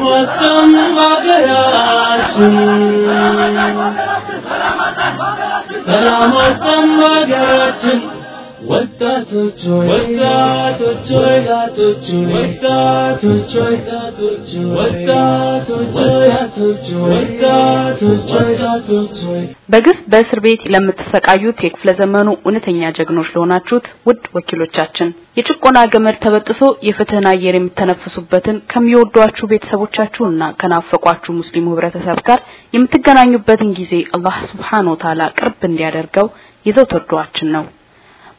Vatan bagrasın Selam vatan bagrasın ወጣቶች ወጣቶች ወጣቶች ወጣቶች ወጣቶች ወጣቶች ወጣቶች ወጣቶች በግፍ በእስር ቤት ለምትሰቃዩት የክፍለ ዘመኑ እውነተኛ ጀግኖች ለሆናችሁት ውድ ወኪሎቻችን የጭቆና ገመድ ተበጥሶ የፍትህን አየር የምተነፍሱበትን ከሚወዷችሁ ቤተሰቦቻችሁና ከናፈቋችሁ ሙስሊሙ ህብረተሰብ ጋር የምትገናኙበትን ጊዜ አላህ Subhanahu Wa ቅርብ እንዲያደርገው የዘውትር ዱዓችን ነው።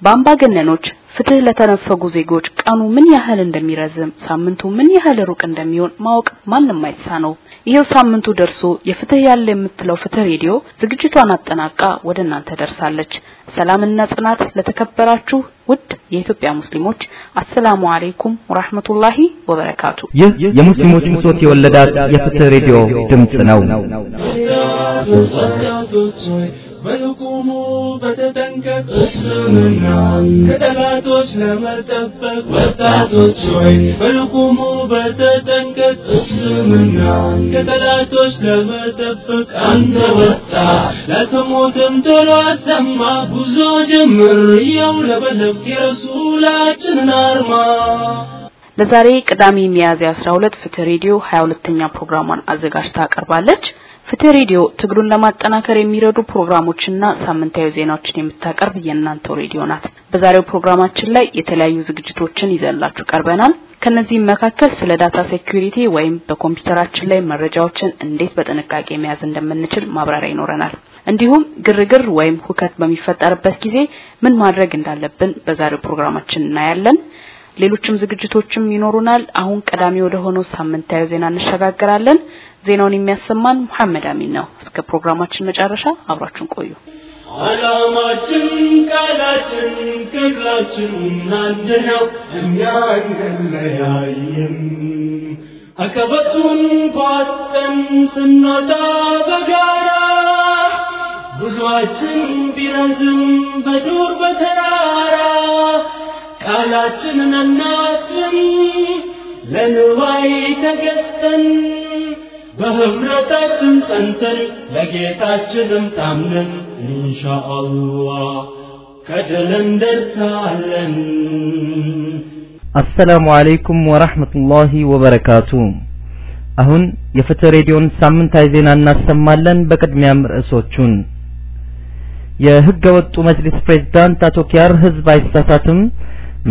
በአምባገነኖች ፍትህ ለተነፈጉ ዜጎች ቀኑ ምን ያህል እንደሚረዝም ሳምንቱ ምን ያህል ሩቅ እንደሚሆን ማወቅ ማንም አይሳነው። ይሄው ሳምንቱ ደርሶ የፍትህ ያለ የምትለው ፍትህ ሬዲዮ ዝግጅቷን አጠናቃ ወደ እናንተ ደርሳለች። ሰላምና ጽናት ለተከበራችሁ ውድ የኢትዮጵያ ሙስሊሞች አሰላሙ አለይኩም ወራህመቱላሂ ወበረካቱ። ይህ የሙስሊሞች ብሶት የወለዳት የፍትህ ሬዲዮ ድምጽ ነው። በልቁሙ በተጠንቀቅ እስልምናን ከጠላቶች ለመጠበቅ ወጣቶች ሆይ በልቁሙ በተጠንቀቅ እስልምናን ከጠላቶች ለመጠበቅ አንተ ወጣ ለተሞትም ቶሎ አሰማ ጉዞ ጀምር ያው ለበለብት የረሱላችንን አርማ ለዛሬ ቅዳሜ ሚያዝያ 12 ፍትህ ሬዲዮ 22ኛ ፕሮግራሟን አዘጋጅታ አቀርባለች። ፍትህ ሬዲዮ ትግሉን ለማጠናከር የሚረዱ ፕሮግራሞችና ሳምንታዊ ዜናዎችን የምታቀርብ የእናንተው ሬዲዮ ናት። በዛሬው ፕሮግራማችን ላይ የተለያዩ ዝግጅቶችን ይዘንላችሁ ቀርበናል። ከነዚህም መካከል ስለ data security ወይም በኮምፒውተራችን ላይ መረጃዎችን እንዴት በጥንቃቄ መያዝ እንደምንችል ማብራሪያ ይኖረናል። እንዲሁም ግርግር ወይም ሁከት በሚፈጠርበት ጊዜ ምን ማድረግ እንዳለብን በዛሬው ፕሮግራማችን እናያለን። ሌሎችም ዝግጅቶችም ይኖሩናል። አሁን ቀዳሚ ወደ ሆነው ሳምንታዊ ዜና እንሸጋግራለን። ዜናውን የሚያሰማን መሐመድ አሚን ነው። እስከ ፕሮግራማችን መጨረሻ አብራችሁን ቆዩ። ዓላማችን ቃላችን ክብራችን አንድ ነው፣ እኛ አንለያይም። አቀበቱን ቧጠን ስንወጣ በጋራ ጉዟችን ቢረዝም በዱር በተራራ ቃላችንን አናጥፍም ለንዋይ ተገዝተን በህብረታችን ጸንተን ለጌታችንም ታምነን ኢንሻአላህ ከድል እንደርሳለን። አሰላሙ አለይኩም ወራህመቱላሂ ወበረካቱ። አሁን የፍትህ ሬዲዮን ሳምንታዊ ዜና እናሰማለን። በቅድሚያም ርዕሶቹን የህገ ወጡ መጅሊስ ፕሬዝዳንት አቶ ኪያር ህዝብ አይሳሳትም፣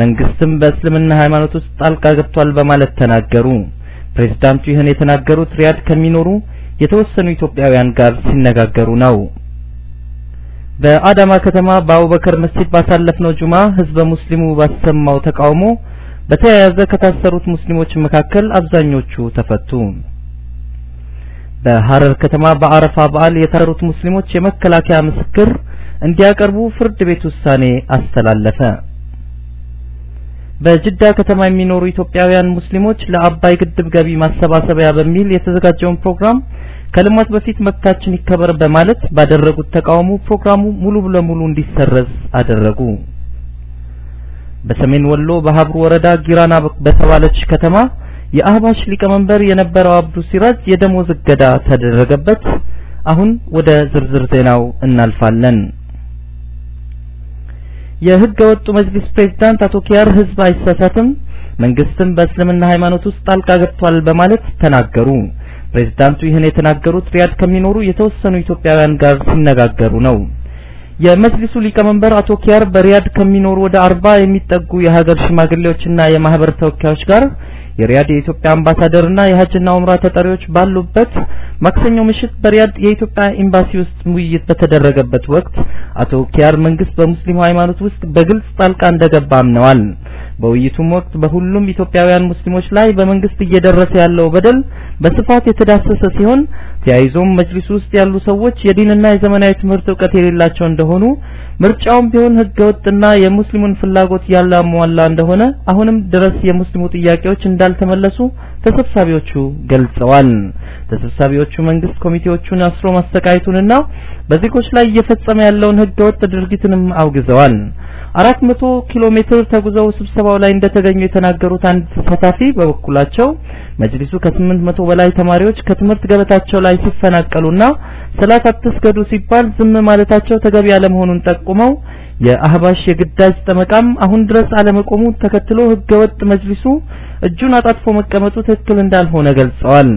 መንግስትም በእስልምና ሃይማኖት ውስጥ ጣልቃ ገብቷል በማለት ተናገሩ። ፕሬዝዳንቱ ይህን የተናገሩት ሪያድ ከሚኖሩ የተወሰኑ ኢትዮጵያውያን ጋር ሲነጋገሩ ነው። በአዳማ ከተማ በአቡበከር መስጂድ ባሳለፍነው ጁማ ህዝበ ሙስሊሙ ባሰማው ተቃውሞ በተያያዘ ከታሰሩት ሙስሊሞች መካከል አብዛኞቹ ተፈቱ። በሐረር ከተማ በአረፋ በዓል የታሰሩት ሙስሊሞች የመከላከያ ምስክር እንዲያቀርቡ ፍርድ ቤት ውሳኔ አስተላለፈ። በጅዳ ከተማ የሚኖሩ ኢትዮጵያውያን ሙስሊሞች ለአባይ ግድብ ገቢ ማሰባሰቢያ በሚል የተዘጋጀውን ፕሮግራም ከልማት በፊት መብታችን ይከበር በማለት ባደረጉት ተቃውሞ ፕሮግራሙ ሙሉ ለሙሉ እንዲሰረዝ አደረጉ። በሰሜን ወሎ በሀብሩ ወረዳ ጊራና በተባለች ከተማ የአህባሽ ሊቀመንበር የነበረው አብዱ ሲራጅ የደሞዝ እገዳ ተደረገበት። አሁን ወደ ዝርዝር ዜናው እናልፋለን። የህገ ወጡ መጅሊስ ፕሬዝዳንት አቶ ኪያር ህዝብ አይሳሳትም፣ መንግስትም በእስልምና ሃይማኖት ውስጥ ጣልቃ ገብቷል በማለት ተናገሩ። ፕሬዝዳንቱ ይህን የተናገሩት ሪያድ ከሚኖሩ የተወሰኑ ኢትዮጵያውያን ጋር ሲነጋገሩ ነው። የመጅሊሱ ሊቀመንበር አቶ ኪያር በሪያድ ከሚኖሩ ወደ አርባ የሚጠጉ የሀገር ሽማግሌዎችና የማህበር ተወካዮች ጋር የሪያድ የኢትዮጵያ አምባሳደርና የሀጅና ኡምራ ተጠሪዎች ባሉበት ማክሰኞ ምሽት በሪያድ የኢትዮጵያ ኤምባሲ ውስጥ ውይይት በተደረገበት ወቅት አቶ ኪያር መንግስት በሙስሊሙ ሃይማኖት ውስጥ በግልጽ ጣልቃ እንደገባ አምነዋል። በውይይቱም ወቅት በሁሉም ኢትዮጵያውያን ሙስሊሞች ላይ በመንግስት እየደረሰ ያለው በደል በስፋት የተዳሰሰ ሲሆን ተያይዞም መጅሊሱ ውስጥ ያሉ ሰዎች የዲንና የዘመናዊ ትምህርት እውቀት የሌላቸው እንደሆኑ ምርጫውም ቢሆን ህገወጥና የሙስሊሙን ፍላጎት ያላሟላ እንደሆነ አሁንም ድረስ የሙስሊሙ ጥያቄዎች እንዳልተመለሱ ተሰብሳቢዎቹ ገልጸዋል። ተሰብሳቢዎቹ መንግስት ኮሚቴዎቹን አስሮ ማሰቃየቱንና በዜጎች ላይ እየፈጸመ ያለውን ህገወጥ ድርጊትንም አውግዘዋል። 400 ኪሎ ሜትር ተጉዘው ስብሰባው ላይ እንደተገኙ የተናገሩት አንድ ተሳታፊ በበኩላቸው መጅሊሱ ከ800 በላይ ተማሪዎች ከትምህርት ገበታቸው ላይ ሲፈናቀሉና ሰላት አትስገዱ ሲባል ዝም ማለታቸው ተገቢ አለመሆኑን ጠቁመው የአህባሽ የግዳጅ ጠመቃም አሁን ድረስ አለመቆሙ ተከትሎ ህገወጥ መጅሊሱ እጁን አጣጥፎ መቀመጡ ትክክል እንዳልሆነ ገልጸዋል።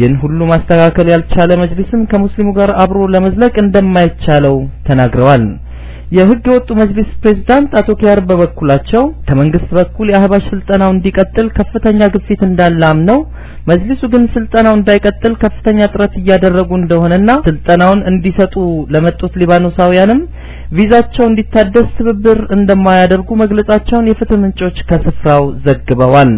ይህን ሁሉ ማስተካከል ያልቻለ መጅሊስም ከሙስሊሙ ጋር አብሮ ለመዝለቅ እንደማይቻለው ተናግረዋል። የህገ ወጡ መጅሊስ ፕሬዝዳንት አቶ ኪያር በበኩላቸው ከመንግስት በኩል የአህባሽ ስልጠናው እንዲቀጥል ከፍተኛ ግፊት እንዳለ አምነው መጅሊሱ ግን ስልጠናው እንዳይቀጥል ከፍተኛ ጥረት እያደረጉ እንደሆነና ስልጠናውን እንዲሰጡ ለመጡት ሊባኖሳውያንም ቪዛቸው እንዲታደስ ትብብር እንደማያደርጉ መግለጻቸውን የፍትህ ምንጮች ከስፍራው ዘግበዋል።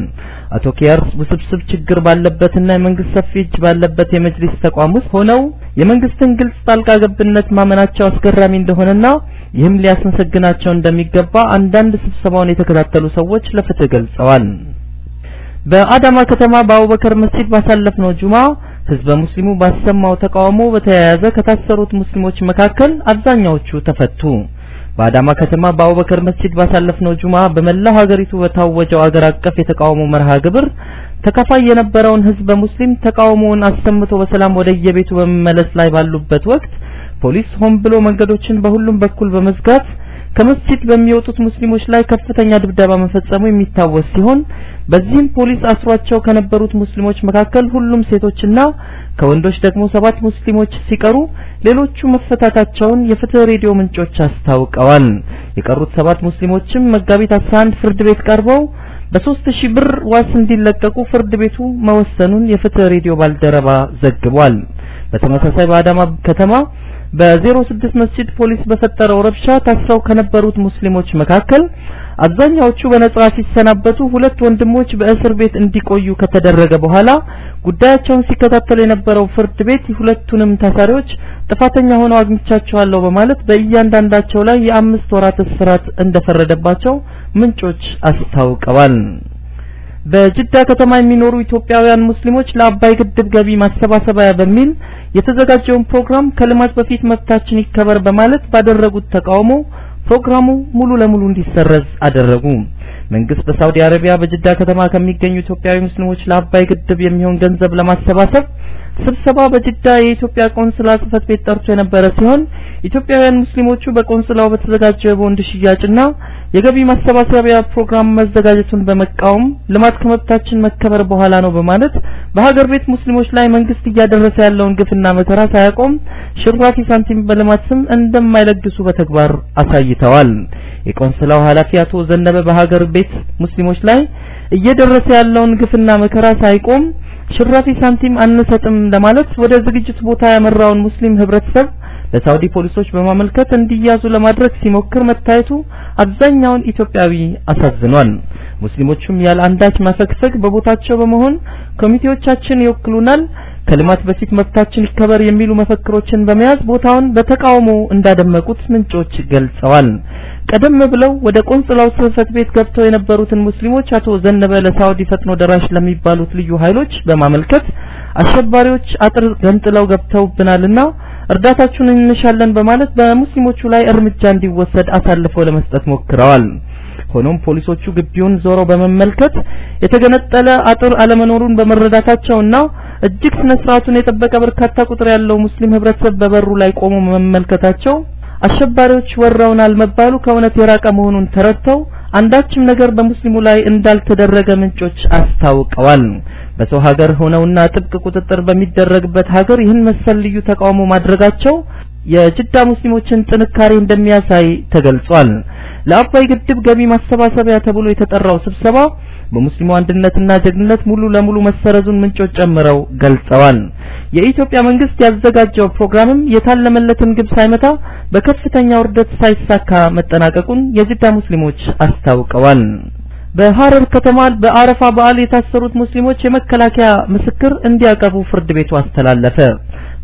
አቶ ኪያር ውስብስብ ችግር ባለበትና የመንግስት ሰፊ እጅ ባለበት የመጅሊስ ተቋም ውስጥ ሆነው የመንግስትን ግልጽ ጣልቃ ገብነት ማመናቸው አስገራሚ እንደሆነና ይህም ሊያስመሰግናቸው እንደሚገባ አንዳንድ ስብሰባውን የተከታተሉ ሰዎች ለፍትህ ገልጸዋል። በአዳማ ከተማ በአቡበከር መስጂድ ባሳለፍነው ጁማ ህዝበ ሙስሊሙ ባሰማው ተቃውሞ በተያያዘ ከታሰሩት ሙስሊሞች መካከል አብዛኛዎቹ ተፈቱ። በአዳማ ከተማ በአቡበከር መስጂድ ባሳለፍነው ጁማ በመላው ሀገሪቱ በታወጀው አገር አቀፍ የተቃውሞ መርሃ ግብር ተካፋይ የነበረውን ህዝበ ሙስሊም ተቃውሞውን አሰምቶ በሰላም ወደ የቤቱ በመመለስ ላይ ባሉበት ወቅት ፖሊስ ሆን ብሎ መንገዶችን በሁሉም በኩል በመዝጋት ከመስጂድ በሚወጡት ሙስሊሞች ላይ ከፍተኛ ድብደባ መፈጸሙ የሚታወስ ሲሆን በዚህም ፖሊስ አስሯቸው ከነበሩት ሙስሊሞች መካከል ሁሉም ሴቶችና ከወንዶች ደግሞ ሰባት ሙስሊሞች ሲቀሩ ሌሎቹ መፈታታቸውን የፍትህ ሬዲዮ ምንጮች አስታውቀዋል። የቀሩት ሰባት ሙስሊሞችም መጋቢት 11 ፍርድ ቤት ቀርበው በሶስት ሺህ ብር ዋስ እንዲለቀቁ ፍርድ ቤቱ መወሰኑን የፍትህ ሬዲዮ ባልደረባ ዘግቧል። በተመሳሳይ በአዳማ ከተማ በ06 መስጂድ ፖሊስ በፈጠረው ረብሻ ታስረው ከነበሩት ሙስሊሞች መካከል አብዛኛዎቹ በነጻ ሲሰናበቱ ሁለት ወንድሞች በእስር ቤት እንዲቆዩ ከተደረገ በኋላ ጉዳያቸውን ሲከታተል የነበረው ፍርድ ቤት ሁለቱንም ታሳሪዎች ጥፋተኛ ሆነው አግኝቻቸዋለሁ በማለት በእያንዳንዳቸው ላይ የአምስት ወራት እስራት እንደፈረደባቸው ምንጮች አስታውቀዋል። በጅዳ ከተማ የሚኖሩ ኢትዮጵያውያን ሙስሊሞች ለአባይ ግድብ ገቢ ማሰባሰቢያ በሚል የተዘጋጀውን ፕሮግራም ከልማት በፊት መብታችን ይከበር በማለት ባደረጉት ተቃውሞ ፕሮግራሙ ሙሉ ለሙሉ እንዲሰረዝ አደረጉ። መንግስት በሳውዲ አረቢያ በጅዳ ከተማ ከሚገኙ ኢትዮጵያዊ ሙስሊሞች ለአባይ ግድብ የሚሆን ገንዘብ ለማሰባሰብ ስብሰባ በጅዳ የኢትዮጵያ ቆንስላ ጽህፈት ቤት ጠርቶ የነበረ ሲሆን ኢትዮጵያውያን ሙስሊሞቹ በቆንስላው በተዘጋጀው የቦንድ ሽያጭና የገቢ ማሰባሰቢያ ፕሮግራም መዘጋጀቱን በመቃወም ልማት ከመብታችን መከበር በኋላ ነው በማለት በሀገር ቤት ሙስሊሞች ላይ መንግስት እያደረሰ ያለውን ግፍና መከራ ሳያቆም ሽራፊ ሳንቲም በልማት ስም እንደማይለግሱ በተግባር አሳይተዋል። የቆንስላው ኃላፊ አቶ ዘነበ በሀገር ቤት ሙስሊሞች ላይ እየደረሰ ያለውን ግፍና መከራ ሳይቆም ሽራፊ ሳንቲም አንሰጥም ለማለት ወደ ዝግጅት ቦታ ያመራውን ሙስሊም ህብረተሰብ ለሳውዲ ፖሊሶች በማመልከት እንዲያዙ ለማድረግ ሲሞክር መታየቱ አብዛኛውን ኢትዮጵያዊ አሳዝኗል። ሙስሊሞቹም ያለ አንዳች ማፈግፈግ በቦታቸው በመሆን ኮሚቴዎቻችን ይወክሉናል፣ ከልማት በፊት መብታችን ይከበር የሚሉ መፈክሮችን በመያዝ ቦታውን በተቃውሞ እንዳደመቁት ምንጮች ገልጸዋል። ቀደም ብለው ወደ ቆንጽላው ጽህፈት ቤት ገብተው የነበሩትን ሙስሊሞች አቶ ዘነበ ለሳውዲ ፈጥኖ ደራሽ ለሚባሉት ልዩ ኃይሎች በማመልከት አሸባሪዎች አጥር ገንጥለው ገብተውብናልና እርዳታችሁን እንሻለን በማለት በሙስሊሞቹ ላይ እርምጃ እንዲወሰድ አሳልፈው ለመስጠት ሞክረዋል። ሆኖም ፖሊሶቹ ግቢውን ዞረው በመመልከት የተገነጠለ አጥር አለመኖሩን በመረዳታቸውና እጅግ ስነ ስርዓቱን የጠበቀ በርካታ ቁጥር ያለው ሙስሊም ህብረተሰብ በበሩ ላይ ቆሞ መመልከታቸው አሸባሪዎች ወረውናል መባሉ ከእውነት የራቀ መሆኑን ተረድተው አንዳችም ነገር በሙስሊሙ ላይ እንዳልተደረገ ምንጮች አስታውቀዋል። በሰው ሀገር ሆነውና ጥብቅ ቁጥጥር በሚደረግበት ሀገር ይህን መሰል ልዩ ተቃውሞ ማድረጋቸው የጅዳ ሙስሊሞችን ጥንካሬ እንደሚያሳይ ተገልጿል። ለአባይ ግድብ ገቢ ማሰባሰቢያ ተብሎ የተጠራው ስብሰባ በሙስሊሙ አንድነትና ጀግንነት ሙሉ ለሙሉ መሰረዙን ምንጮች ጨምረው ገልጸዋል። የኢትዮጵያ መንግስት ያዘጋጀው ፕሮግራምም የታለመለትን ግብ ሳይመታ በከፍተኛ ውርደት ሳይሳካ መጠናቀቁን የጅዳ ሙስሊሞች አስታውቀዋል። በሐረር ከተማ በአረፋ በዓል የታሰሩት ሙስሊሞች የመከላከያ ምስክር እንዲያቀርቡ ፍርድ ቤቱ አስተላለፈ።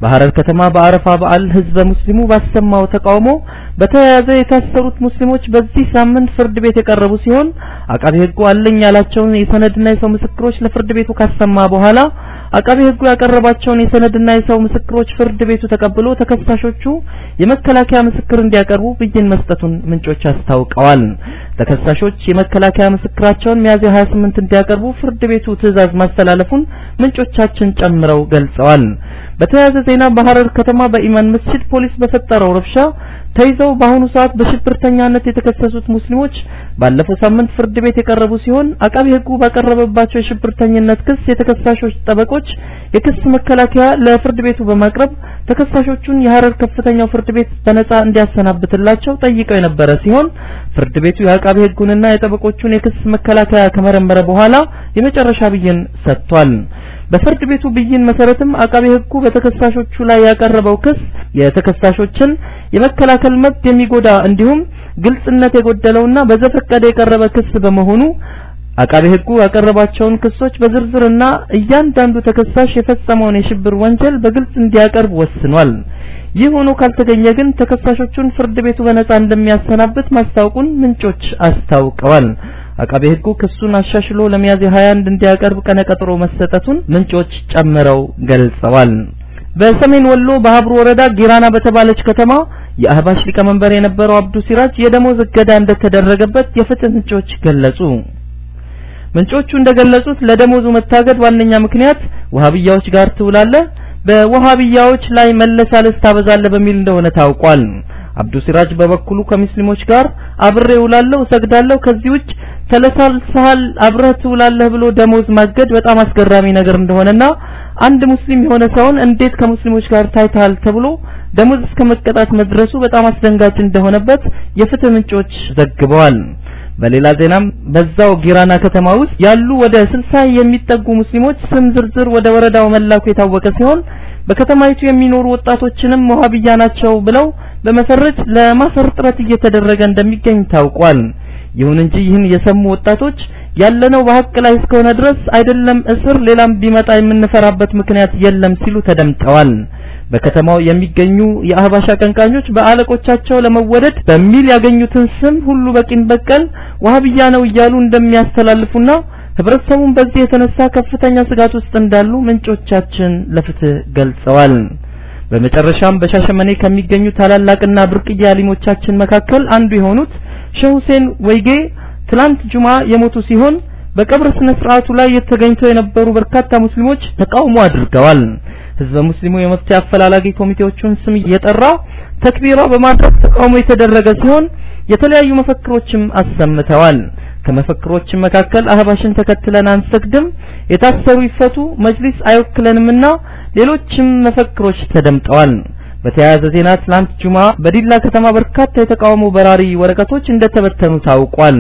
በሐረር ከተማ በአረፋ በዓል ህዝበ ሙስሊሙ ባሰማው ተቃውሞ በተያያዘ የታሰሩት ሙስሊሞች በዚህ ሳምንት ፍርድ ቤት የቀረቡ ሲሆን አቃቢ ህጉ አለኝ ያላቸውን የሰነድና የሰው ምስክሮች ለፍርድ ቤቱ ካሰማ በኋላ አቃቤ ሕጉ ያቀረባቸውን የሰነድና የሰው ምስክሮች ፍርድ ቤቱ ተቀብሎ ተከሳሾቹ የመከላከያ ምስክር እንዲያቀርቡ ብይን መስጠቱን ምንጮች አስታውቀዋል። ተከሳሾች የመከላከያ ምስክራቸውን ሚያዝያ 28 እንዲያቀርቡ ፍርድ ቤቱ ትዕዛዝ ማስተላለፉን ምንጮቻችን ጨምረው ገልጸዋል። በተያያዘ ዜና በሐረር ከተማ በኢማን መስጂድ ፖሊስ በፈጠረው ረብሻ ተይዘው በአሁኑ ሰዓት በሽብርተኛነት የተከሰሱት ሙስሊሞች ባለፈው ሳምንት ፍርድ ቤት የቀረቡ ሲሆን አቃቢ ሕጉ ባቀረበባቸው የሽብርተኝነት ክስ የተከሳሾች ጠበቆች የክስ መከላከያ ለፍርድ ቤቱ በማቅረብ ተከሳሾቹን የሐረር ከፍተኛው ፍርድ ቤት በነጻ እንዲያሰናብትላቸው ጠይቀው የነበረ ሲሆን ፍርድ ቤቱ የአቃቢ ሕጉንና የጠበቆቹን የክስ መከላከያ ከመረመረ በኋላ የመጨረሻ ብይን ሰጥቷል። በፍርድ ቤቱ ብይን መሰረትም አቃቤ ሕጉ በተከሳሾቹ ላይ ያቀረበው ክስ የተከሳሾችን የመከላከል መብት የሚጎዳ እንዲሁም ግልጽነት የጎደለውና በዘፈቀደ የቀረበ ክስ በመሆኑ አቃቤ ሕጉ ያቀረባቸውን ክሶች በዝርዝርና እያንዳንዱ ተከሳሽ የፈጸመውን የሽብር ወንጀል በግልጽ እንዲያቀርብ ወስኗል። ይህ ሆኖ ካልተገኘ ግን ተከሳሾቹን ፍርድ ቤቱ በነጻ እንደሚያሰናብት ማስታወቁን ምንጮች አስታውቀዋል። አቃቤ ሕጉ ክሱን አሻሽሎ ለሚያዝያ 21 እንዲያቀርብ ቀነቀጥሮ መሰጠቱን ምንጮች ጨምረው ገልጸዋል። በሰሜን ወሎ በሀብሩ ወረዳ ጊራና በተባለች ከተማ የአህባሽ ሊቀመንበር የነበረው አብዱ ሲራጅ የደሞዝ እገዳ እንደተደረገበት የፍትህ ምንጮች ገለጹ። ምንጮቹ እንደገለጹት ለደሞዙ መታገድ ዋነኛ ምክንያት ወሃቢያዎች ጋር ትውላለህ፣ በወሃቢያዎች ላይ መለሳለስ ታበዛለህ በሚል እንደሆነ ታውቋል። አብዱ ሲራጅ በበኩሉ ከሙስሊሞች ጋር አብሬ እውላለሁ፣ እሰግዳለሁ፣ ከዚህ ውጭ ተለሳልሰሃል፣ አብረህ ትውላለህ ብሎ ደሞዝ ማገድ በጣም አስገራሚ ነገር እንደሆነና አንድ ሙስሊም የሆነ ሰውን እንዴት ከሙስሊሞች ጋር ታይታል ተብሎ ደሞዝ እስከ መቀጣት መድረሱ በጣም አስደንጋጭ እንደሆነበት የፍትህ ምንጮች ዘግበዋል። በሌላ ዜናም በዛው ጊራና ከተማ ውስጥ ያሉ ወደ 60 የሚጠጉ ሙስሊሞች ስም ዝርዝር ወደ ወረዳው መላኩ የታወቀ ሲሆን በከተማይቱ የሚኖሩ ወጣቶችንም ወሃቢያ ናቸው ብለው በመፈረጅ ለማሰር ጥረት እየተደረገ እንደሚገኝ ታውቋል። ይሁን እንጂ ይህን የሰሙ ወጣቶች ያለነው በሀቅ ላይ እስከሆነ ድረስ አይደለም እስር ሌላም ቢመጣ የምንፈራበት ምክንያት የለም ሲሉ ተደምጠዋል። በከተማው የሚገኙ የአህባሽ አቀንቃኞች በአለቆቻቸው ለመወደድ በሚል ያገኙትን ስም ሁሉ በቂን በቀል ዋህብያ ነው እያሉ እንደሚያስተላልፉና ህብረተሰቡን በዚህ የተነሳ ከፍተኛ ስጋት ውስጥ እንዳሉ ምንጮቻችን ለፍትህ ገልጸዋል። በመጨረሻም በሻሸመኔ ከሚገኙ ታላላቅና ብርቅዬ አሊሞቻችን መካከል አንዱ የሆኑት ሼህ ሁሴን ወይጌ ትላንት ጁማ የሞቱ ሲሆን በቀብር ስነ ስርዓቱ ላይ የተገኝተው የነበሩ በርካታ ሙስሊሞች ተቃውሞ አድርገዋል። ህዝበ ሙስሊሙ የመፍትሄ አፈላላጊ ኮሚቴዎቹን ስም እየጠራ ተክቢራ በማድረግ ተቃውሞ የተደረገ ሲሆን የተለያዩ መፈክሮችም አሰምተዋል። ከመፈክሮችም መካከል አህባሽን ተከትለን አንሰግድም፣ የታሰሩ ይፈቱ፣ መጅሊስ አይወክለንምና ሌሎችም መፈክሮች ተደምጠዋል። በተያያዘ ዜና ትላንት ጁማ በዲላ ከተማ በርካታ የተቃውሞ በራሪ ወረቀቶች እንደተበተኑ ታውቋል።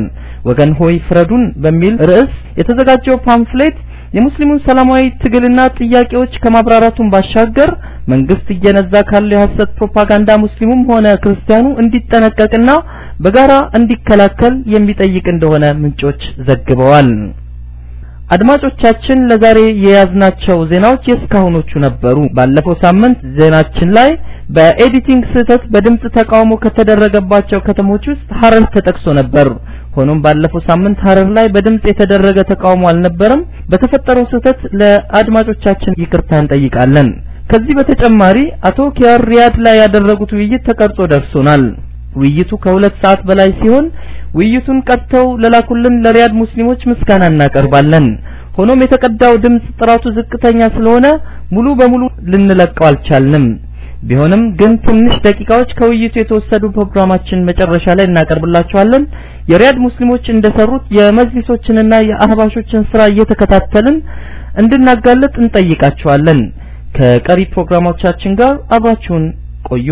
ወገን ሆይ ፍረዱን በሚል ርዕስ የተዘጋጀው pamphlet የሙስሊሙን ሰላማዊ ትግልና ጥያቄዎች ከማብራራቱን ባሻገር መንግስት እየነዛ ካለው የሐሰት ፕሮፓጋንዳ ሙስሊሙም ሆነ ክርስቲያኑ እንዲጠነቀቅና በጋራ እንዲከላከል የሚጠይቅ እንደሆነ ምንጮች ዘግበዋል። አድማጮቻችን ለዛሬ የያዝናቸው ዜናዎች የእስካሁኖቹ ነበሩ። ባለፈው ሳምንት ዜናችን ላይ በ editing ስህተት በድምጽ ተቃውሞ ከተደረገባቸው ከተሞች ውስጥ ሐረር ተጠቅሶ ነበር። ሆኖም ባለፈው ሳምንት ሐረር ላይ በድምጽ የተደረገ ተቃውሞ አልነበረም። በተፈጠረው ስህተት ለአድማጮቻችን ይቅርታ እንጠይቃለን። ከዚህ በተጨማሪ አቶ ኪያር ሪያድ ላይ ያደረጉት ውይይት ተቀርጾ ደርሶናል። ውይይቱ ከሁለት ሰዓት በላይ ሲሆን ውይይቱን ቀድተው ለላኩልን ለሪያድ ሙስሊሞች ምስጋና እናቀርባለን። ሆኖም የተቀዳው ድምጽ ጥራቱ ዝቅተኛ ስለሆነ ሙሉ በሙሉ ልንለቀው አልቻልንም። ቢሆንም ግን ትንሽ ደቂቃዎች ከውይይቱ የተወሰዱ ፕሮግራማችን መጨረሻ ላይ እናቀርብላችኋለን። የሪያድ ሙስሊሞች እንደሰሩት የመጅሊሶችንና የአህባሾችን ስራ እየተከታተልን እንድናጋለጥ እንጠይቃችኋለን። ከቀሪ ፕሮግራሞቻችን ጋር አብራችሁን ቆዩ።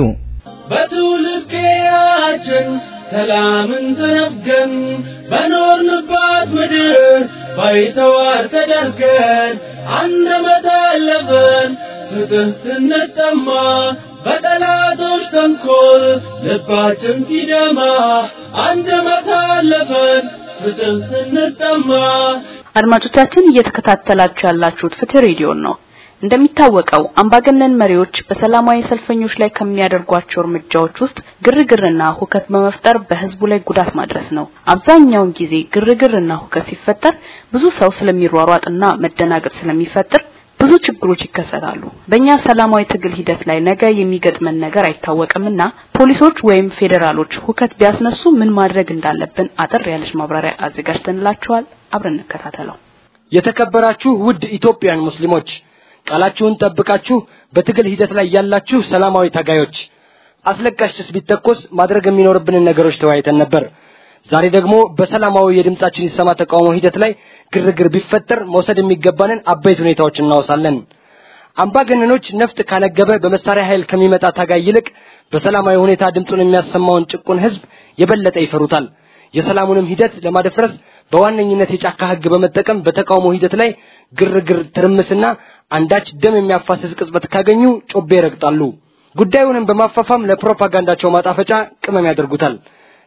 በትውልድ ቀያችን ሰላምን ተነፍገን በኖርንባት ምድር ባይተዋር ተደርገን አንደበት አለፈን ፍትህ ስንጠማ በጠላቶች ተንኮል ልባችን ሲደማ አንደበት አለፈን ፍትህ ስንጠማ አድማጮቻችን እየተከታተላችሁ ያላችሁት ፍትህ ሬዲዮን ነው። እንደሚታወቀው አምባገነን መሪዎች በሰላማዊ ሰልፈኞች ላይ ከሚያደርጓቸው እርምጃዎች ውስጥ ግርግርና ሁከት በመፍጠር በህዝቡ ላይ ጉዳት ማድረስ ነው። አብዛኛውን ጊዜ ግርግርና ሁከት ሲፈጠር ብዙ ሰው ስለሚሯሯጥና መደናገጥ ስለሚፈጠር ብዙ ችግሮች ይከሰታሉ። በእኛ ሰላማዊ ትግል ሂደት ላይ ነገ የሚገጥመን ነገር አይታወቅምና ፖሊሶች ወይም ፌዴራሎች ሁከት ቢያስነሱ ምን ማድረግ እንዳለብን አጠር ያለች ማብራሪያ አዘጋጅተንላችኋል። አብረን እንከታተለው። የተከበራችሁ ውድ ኢትዮጵያን ሙስሊሞች ቃላችሁን ጠብቃችሁ በትግል ሂደት ላይ ያላችሁ ሰላማዊ ታጋዮች አስለቃሽ ጭስ ቢተኮስ ማድረግ የሚኖርብንን ነገሮች ተወያይተን ነበር። ዛሬ ደግሞ በሰላማዊ የድምጻችን ይሰማ ተቃውሞ ሂደት ላይ ግርግር ቢፈጠር መውሰድ የሚገባንን አበይት ሁኔታዎች እናወሳለን። አምባገነኖች ነፍጥ ካነገበ በመሳሪያ ኃይል ከሚመጣ ታጋይ ይልቅ በሰላማዊ ሁኔታ ድምፁን የሚያሰማውን ጭቁን ህዝብ የበለጠ ይፈሩታል። የሰላሙንም ሂደት ለማደፍረስ በዋነኝነት የጫካ ህግ በመጠቀም በተቃውሞ ሂደት ላይ ግርግር፣ ትርምስና አንዳች ደም የሚያፋስስ ቅጽበት ካገኙ ጮቤ ይረግጣሉ። ጉዳዩንም በማፋፋም ለፕሮፓጋንዳቸው ማጣፈጫ ቅመም ያደርጉታል።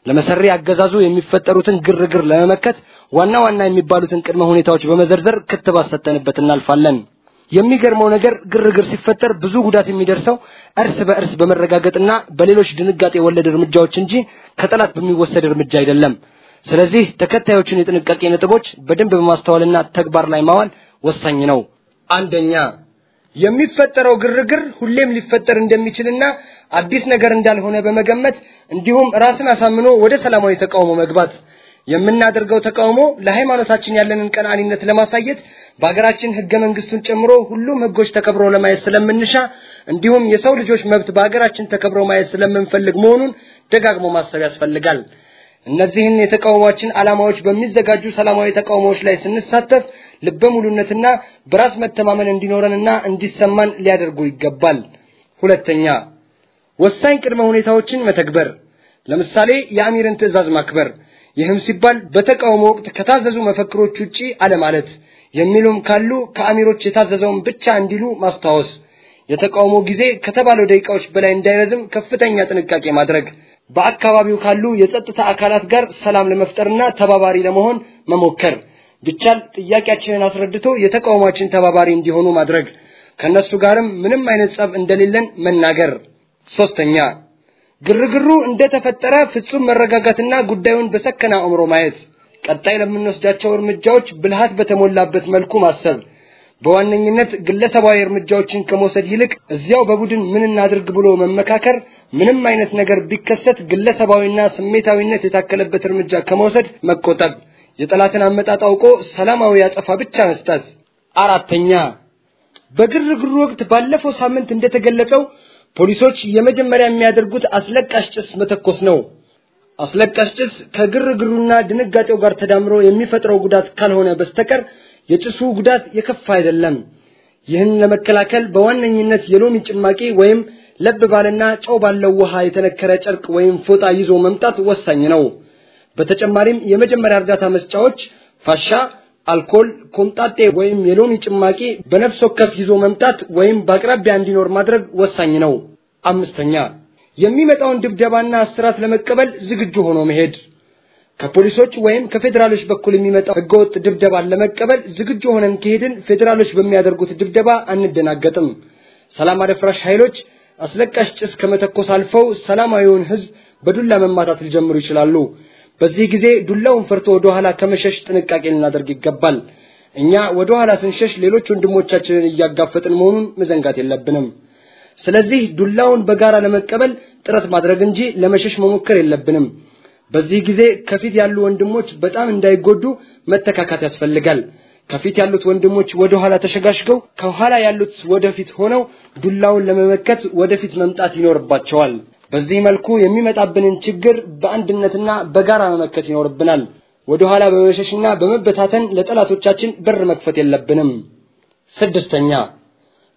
ለመሰሪ አገዛዙ የሚፈጠሩትን ግርግር ለመመከት ዋና ዋና የሚባሉትን ቅድመ ሁኔታዎች በመዘርዘር ክትባት ሰጠንበት እናልፋለን። የሚገርመው ነገር ግርግር ሲፈጠር ብዙ ጉዳት የሚደርሰው እርስ በእርስ በመረጋገጥና በሌሎች ድንጋጤ ወለድ እርምጃዎች እንጂ ከጠላት በሚወሰድ እርምጃ አይደለም። ስለዚህ ተከታዮቹን የጥንቃቄ ነጥቦች በደንብ በማስተዋልና ተግባር ላይ ማዋል ወሳኝ ነው። አንደኛ የሚፈጠረው ግርግር ሁሌም ሊፈጠር እንደሚችልና አዲስ ነገር እንዳልሆነ በመገመት እንዲሁም ራስን አሳምኖ ወደ ሰላማዊ ተቃውሞ መግባት የምናደርገው ተቃውሞ ለሃይማኖታችን ያለንን ቀናኒነት ለማሳየት በሀገራችን ህገ መንግስቱን ጨምሮ ሁሉም ህጎች ተከብሮ ለማየት ስለምንሻ እንዲሁም የሰው ልጆች መብት በሀገራችን ተከብሮ ማየት ስለምንፈልግ መሆኑን ደጋግሞ ማሰብ ያስፈልጋል። እነዚህን የተቃውሟችን ዓላማዎች በሚዘጋጁ ሰላማዊ ተቃውሞዎች ላይ ስንሳተፍ ልበ ሙሉነትና በራስ መተማመን እንዲኖረንና እንዲሰማን ሊያደርጉ ይገባል። ሁለተኛ ወሳኝ ቅድመ ሁኔታዎችን መተግበር፣ ለምሳሌ የአሚርን ትዕዛዝ ማክበር። ይህም ሲባል በተቃውሞ ወቅት ከታዘዙ መፈክሮች ውጪ አለማለት፣ የሚሉም ካሉ ከአሚሮች የታዘዘውን ብቻ እንዲሉ ማስታወስ። የተቃውሞ ጊዜ ከተባለው ደቂቃዎች በላይ እንዳይረዝም ከፍተኛ ጥንቃቄ ማድረግ፣ በአካባቢው ካሉ የጸጥታ አካላት ጋር ሰላም ለመፍጠርና ተባባሪ ለመሆን መሞከር፣ ቢቻል ጥያቄያችንን አስረድቶ የተቃውሟችን ተባባሪ እንዲሆኑ ማድረግ፣ ከነሱ ጋርም ምንም አይነት ጸብ እንደሌለን መናገር። ሶስተኛ ግርግሩ እንደተፈጠረ ፍጹም መረጋጋትና ጉዳዩን በሰከነ አእምሮ ማየት፣ ቀጣይ ለምንወስዳቸው እርምጃዎች ብልሃት በተሞላበት መልኩ ማሰብ በዋነኝነት ግለሰባዊ እርምጃዎችን ከመውሰድ ይልቅ እዚያው በቡድን ምን እናድርግ ብሎ መመካከር፣ ምንም አይነት ነገር ቢከሰት ግለሰባዊና ስሜታዊነት የታከለበት እርምጃ ከመውሰድ መቆጠብ፣ የጠላትን አመጣጥ አውቆ ሰላማዊ አጸፋ ብቻ መስጠት። አራተኛ በግርግሩ ወቅት ባለፈው ሳምንት እንደተገለጸው ፖሊሶች የመጀመሪያ የሚያደርጉት አስለቃሽ ጭስ መተኮስ ነው። አስለቃሽ ጭስ ከግርግሩና ድንጋጤው ጋር ተዳምሮ የሚፈጥረው ጉዳት ካልሆነ በስተቀር የጭሱ ጉዳት የከፋ አይደለም። ይህን ለመከላከል በዋነኝነት የሎሚ ጭማቂ ወይም ለብ ባለና ጨው ባለው ውሃ የተነከረ ጨርቅ ወይም ፎጣ ይዞ መምጣት ወሳኝ ነው። በተጨማሪም የመጀመሪያ እርዳታ መስጫዎች ፋሻ፣ አልኮል፣ ኮምጣጤ ወይም የሎሚ ጭማቂ በነፍስ ወከፍ ይዞ መምጣት ወይም በአቅራቢያ እንዲኖር ማድረግ ወሳኝ ነው። አምስተኛ የሚመጣውን ድብደባና እስራት ለመቀበል ዝግጁ ሆኖ መሄድ ከፖሊሶች ወይም ከፌዴራሎች በኩል የሚመጣው ህገወጥ ድብደባን ለመቀበል ዝግጁ ሆነን ከሄድን ፌዴራሎች በሚያደርጉት ድብደባ አንደናገጥም። ሰላም አደፍራሽ ኃይሎች አስለቃሽ ጭስ ከመተኮስ አልፈው ሰላማዊውን ህዝብ በዱላ መማታት ሊጀምሩ ይችላሉ። በዚህ ጊዜ ዱላውን ፈርቶ ወደ ኋላ ከመሸሽ ጥንቃቄ ልናደርግ ይገባል። እኛ ወደ ኋላ ስንሸሽ ሌሎች ወንድሞቻችንን እያጋፈጥን መሆኑን መዘንጋት የለብንም። ስለዚህ ዱላውን በጋራ ለመቀበል ጥረት ማድረግ እንጂ ለመሸሽ መሞከር የለብንም። በዚህ ጊዜ ከፊት ያሉ ወንድሞች በጣም እንዳይጎዱ መተካካት ያስፈልጋል። ከፊት ያሉት ወንድሞች ወደ ኋላ ተሸጋሽገው ከኋላ ያሉት ወደፊት ሆነው ዱላውን ለመመከት ወደፊት መምጣት ይኖርባቸዋል። በዚህ መልኩ የሚመጣብንን ችግር በአንድነትና በጋራ መመከት ይኖርብናል። ወደ ኋላ በመሸሽና በመበታተን ለጠላቶቻችን በር መክፈት የለብንም። ስድስተኛ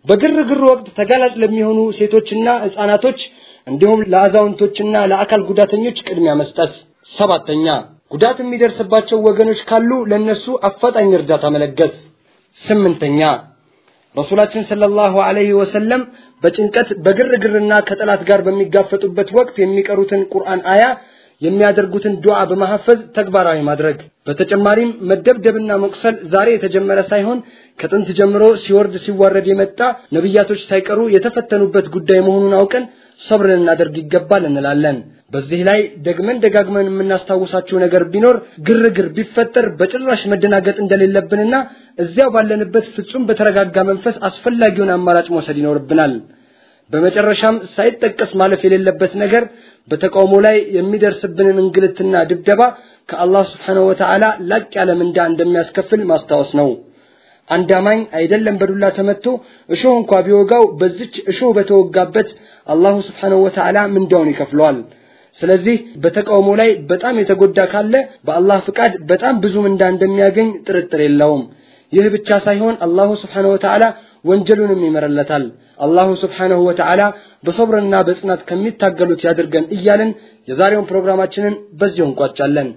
በግርግር ወቅት ተጋላጭ ለሚሆኑ ሴቶችና ህፃናቶች እንዲሁም ለአዛውንቶችና ለአካል ጉዳተኞች ቅድሚያ መስጠት። ሰባተኛ ጉዳት የሚደርስባቸው ወገኖች ካሉ ለነሱ አፋጣኝ እርዳታ መለገስ። ስምንተኛ ረሱላችን ሰለላሁ ዐለይሂ ወሰለም በጭንቀት በግርግርና ከጠላት ጋር በሚጋፈጡበት ወቅት የሚቀሩትን ቁርአን አያ የሚያደርጉትን ዱዓ በማሐፈዝ ተግባራዊ ማድረግ። በተጨማሪም መደብደብና መቁሰል ዛሬ የተጀመረ ሳይሆን ከጥንት ጀምሮ ሲወርድ ሲዋረድ የመጣ ነቢያቶች ሳይቀሩ የተፈተኑበት ጉዳይ መሆኑን አውቀን ሰብርን እናደርግ ይገባል እንላለን። በዚህ ላይ ደግመን ደጋግመን የምናስታውሳቸው ነገር ቢኖር ግርግር ቢፈጠር በጭራሽ መደናገጥ እንደሌለብንና እዚያው ባለንበት ፍጹም በተረጋጋ መንፈስ አስፈላጊውን አማራጭ መውሰድ ይኖርብናል። በመጨረሻም ሳይጠቀስ ማለፍ የሌለበት ነገር በተቃውሞ ላይ የሚደርስብንን እንግልትና ድብደባ ከአላህ ስብሓነሁ ወተዓላ ላቅ ያለ ምንዳ እንደሚያስከፍል ማስታወስ ነው። አንድ አማኝ አይደለም በዱላ ተመቶ እሾህ እንኳ ቢወጋው በዚች እሾህ በተወጋበት አላሁ ስብሓነሁ ወተዓላ ምንዳውን ይከፍለዋል። ስለዚህ በተቃውሞ ላይ በጣም የተጎዳ ካለ በአላህ ፍቃድ በጣም ብዙ ምንዳ እንደሚያገኝ ጥርጥር የለውም። ይህ ብቻ ሳይሆን አላሁ ስብሓነሁ ወተዓላ ወንጀሉንም ይመረለታል። አላሁ ስብሓነሁ ወተዓላ በሶብርና በጽናት ከሚታገሉት ያድርገን እያልን የዛሬውን ፕሮግራማችንን በዚሁ እንቋጫለን።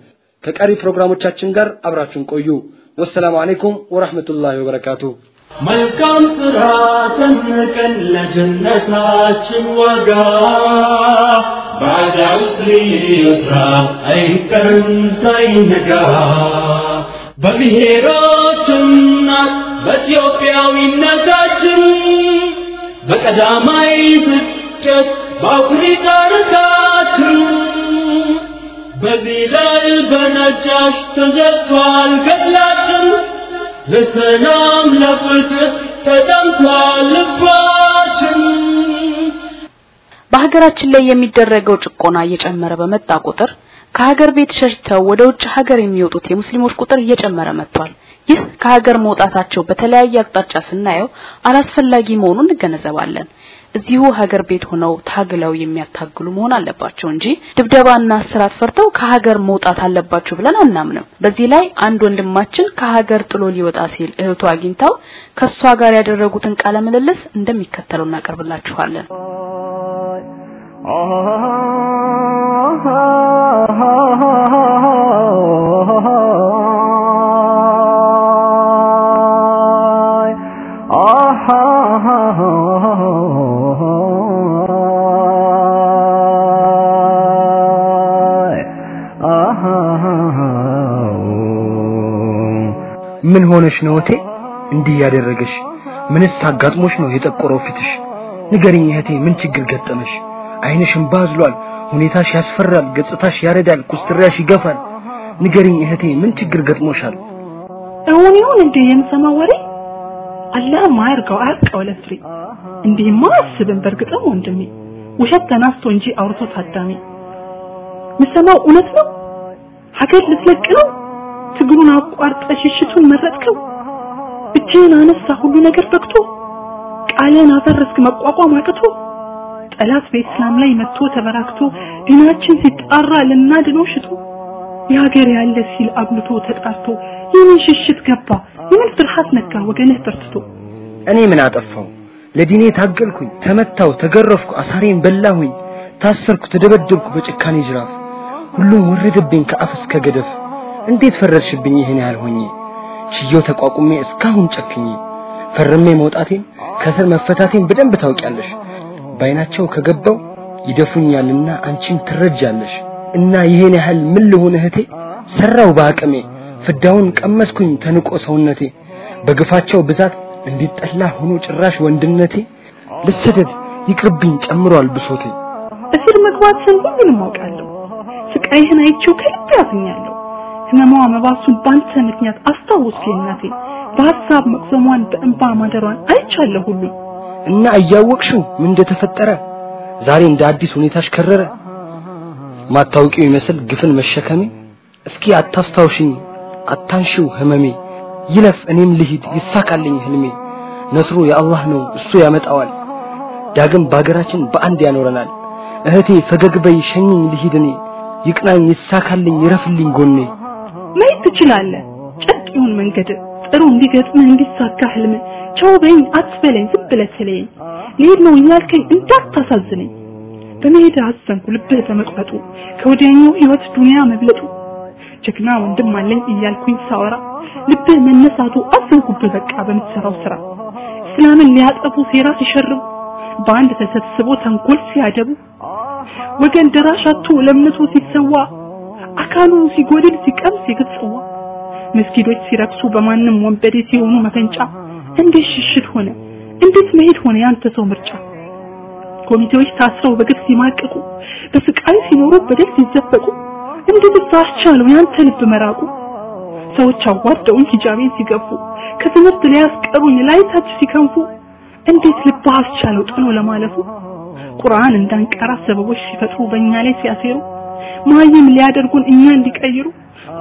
ከቀሪ ፕሮግራሞቻችን ጋር አብራችሁን ቆዩ። ወሰላሙ አለይኩም ወራህመቱላሂ ወበረካቱ። መልካም ስራ ሰንቀን ለጀነታችን ዋጋ ባዳ ውስሪ ይስራ አይቀርም ሳይነጋ በብሔሮችና በኢትዮጵያዊነታችን በቀዳማይ ስደት በአኩሪ ታሪካችን በቢላል በነጃሽ ተዘግቷል ገድላችን ለሰላም ለፍትህ ተጠምቷል ልባችን በሀገራችን ላይ የሚደረገው ጭቆና እየጨመረ በመጣ ቁጥር ከሀገር ቤት ሸሽተው ወደ ውጭ ሀገር የሚወጡት የሙስሊሞች ቁጥር እየጨመረ መጥቷል። ይህ ከሀገር መውጣታቸው በተለያየ አቅጣጫ ስናየው አላስፈላጊ መሆኑን እንገነዘባለን። እዚሁ ሀገር ቤት ሆነው ታግለው የሚያታግሉ መሆን አለባቸው እንጂ ድብደባና እስራት ፈርተው ከሀገር መውጣት አለባቸው ብለን አናምንም። በዚህ ላይ አንድ ወንድማችን ከሀገር ጥሎ ሊወጣ ሲል እህቱ አግኝታው ከሷ ጋር ያደረጉትን ቃለ ምልልስ እንደሚከተለው እናቀርብላችኋለን። ምን ሆነሽ ነው እቴ እንዲህ ያደረገሽ? ምንስ አጋጥሞሽ ነው የጠቆረው ፊትሽ? ንገሪኝ እህቴ፣ ምን ችግር ገጠመሽ? አይንሽም ባዝሏል፣ ሁኔታሽ ያስፈራል፣ ገጽታሽ ያረዳል፣ ኩስትሪያሽ ይገፋል። ንገሪኝ እህቴ፣ ምን ችግር ገጥሞሻል? እውን ይሁን እንዴ የምሰማው ወሬ? አላህ ማያርገው አያርቀው ለፍሬ። እንዲህማ አስብን በእርግጥም ወንድሜ፣ ውሸት ተናስቶ እንጂ አውርቶ ታዳሚ። ምሰማው እውነት ነው? ሀገር ልትለቅ ነው? ትግሉን አቋርጠ ሽሽቱን መረጥከው? እጅህን አነሳ ሁሉ ነገር በቅቶ ቃልን አፈረስክ መቋቋም አቅቶ ጠላት በኢስላም ላይ መጥቶ ተበራክቶ ዲናችን ሲጣራ ልናድነው ሽቶ የሀገር ያለ ሲል አጉልቶ ተጣርቶ የምን ሽሽት ገባ የምን ፍርሃት ነካ ወገንህ በርትቶ እኔ ምን አጠፋው? ለዲኔ ታገልኩኝ፣ ተመታው፣ ተገረፍኩ፣ አሳሬን በላሁኝ፣ ታሰርኩ፣ ተደበደብኩ በጭካኔ ጅራፍ። ሁሉም ወረደብኝ ከአፍ እስከ ገደፍ። እንዴት ፈረድሽብኝ ይህን ያህል ሆኜ? ችየው ተቋቁሜ እስካሁን ጨክኜ ፈርሜ መውጣቴን ከስር መፈታቴን በደንብ ታውቂያለሽ። ባይናቸው ከገባው ይደፉኛልና አንቺም ትረጃለሽ። እና ይሄን ያህል ምን ልሆን እህቴ? ሰራው በአቅሜ ፍዳውን ቀመስኩኝ ተንቆ ሰውነቴ በግፋቸው ብዛት እንዲጠላ ሆኖ ጭራሽ ወንድነቴ ልሰደድ ይቅርብኝ ጨምሯል ብሶቴ። እስር መግባትን ሁሉንም አውቃለሁ። ስቃይህን አይቼው ከልብ ያዝኛለሁ። ህመሟ መባሱን ባንተ ምክንያት አስታወስኩ እናቴ። በሀሳብ መቅሰሟን በእንባ ማደሯን አይቻለሁ ሁሉ እና እያወቅሽው ምን እንደተፈጠረ ዛሬ እንደ አዲስ ሁኔታሽ ከረረ። ማታውቂው ይመስል ግፍን መሸከሜ እስኪ አታስታውሽኝ አታንሺው ህመሜ ይለፍ እኔም ልሂድ ይሳካልኝ ህልሜ ነስሩ የአላህ ነው እሱ ያመጣዋል ዳግም በሀገራችን በአንድ ያኖረናል እህቴ ፈገግ በይ ሸኝኝ ልሂድ እኔ ይቅናኝ ይሳካልኝ ይረፍልኝ ጎኔ መሄድ ትችላለህ። ይሁን መንገድ ጥሩ እንዲገጥምህ እንዲሳካ ህልም ቻው በይኝ አትበለኝ ዝም ብለህ ተለየኝ። ልሄድ ነው እያልከኝ እንዳታሳዝነኝ። በመሄድ አዘንኩ ልብህ በመቁረጡ ከወዲያኛው ህይወት ዱንያ መብለጡ ጀግና ወንድም አለኝ እያልኩኝ ሳወራ ልብህ መነሳቱ አዘንኩብህ በቃ በምትሰራው ስራ እስላምን ሊያጠፉ ሴራ ሲሸርቡ በአንድ ተሰብስቦ ተንኮል ሲያደቡ ወገን አጥቶ ለእምነቱ ሲሰዋ አካሉ ሲጎድል ሲቀምስ የግጽዋ መስጊዶች ሲረክሱ በማንም ወንበዴ ሲሆኑ መፈንጫ እንዴት ሽሽት ሆነ? እንዴት መሄድ ሆነ ያንተ ሰው ምርጫ? ኮሚቴዎች ታስረው በግፍ ሲማቅቁ በስቃይ ሲኖሩ በደል ሲዘፈቁ እንዴት አስቻለው ያንተ ልብ መራቁ? ሰዎች አዋርደውኝ ሂጃቤን ሲገፉ ከትምህርት ላይ ያስቀሩኝ ላይታች ሲከንፉ እንዴት ልብ አስቻለው ጥሎ ለማለፉ? ቁርአን እንዳንቀራ ሰበቦች ሲፈጥሩ በእኛ ላይ ሲያሴሩ ማይም ሊያደርጉን እኛ እንዲቀይሩ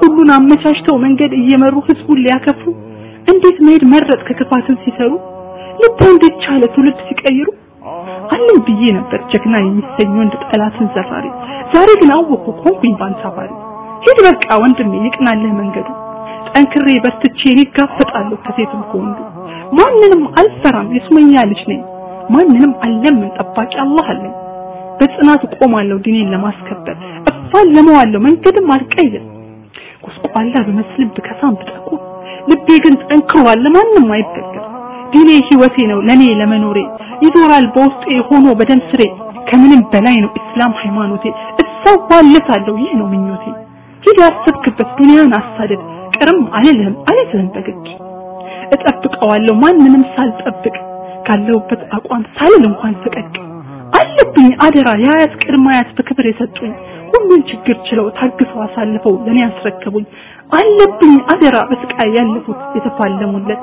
ሁሉን አመቻችተው መንገድ እየመሩ ህዝቡን ሊያከፍሩ እንዴት መሄድ መረጥ ከክፋትን ሲሰሩ ልብ እንዴት ቻለ ትውልድ ሲቀይሩ? አለኝ ብዬ ነበር ጀግና የሚሰኝ ወንድ ጠላትን ዘራሪ። ዛሬ ግን አወኩ ኮንኩኝ ባንሳፋሪ ሂድ በቃ ወንድሜ ይቅናልህ መንገዱ። ጠንክሬ በርትቼ ይጋፈጣለሁ ከሴትም ከወንዱ። ማንንም አልፈራም የሱመያ ልጅ ነኝ። ማንንም አለምን ጠባቂ አላህ አለኝ። በጽናት ቆማለሁ ዲኔን ለማስከበር እፋለመዋለሁ መንገድም አልቀይር ቁስቋላ በመስልም ብከሳም ብጠቁ ልቤ ግን ጠንክሯል ለማንም አይበገር። ዲኔ ህይወቴ ነው ለኔ ለመኖሬ ይዞራል በውስጤ ሆኖ በደም ስሬ። ከምንም በላይ ነው እስላም ሃይማኖቴ እሰዋለታለሁ ይህ ነው ምኞቴ። ሂድ ያሰብክበት ዱንያን አሳደድ ቅርም አልልህም አልልህም በግድ። እጠብቀዋለሁ ማንንም ሳልጠብቅ ካለሁበት አቋም ሳልል እንኳን ፈቀቅ አለብኝ አደራ የአያት ቅድመ አያት በክብር የሰጡኝ ሁሉን ችግር ችለው ታግሰው አሳልፈው ለኔ ያስረከቡኝ አለብኝ አደራ በስቃይ ያለፉት የተፋለሙለት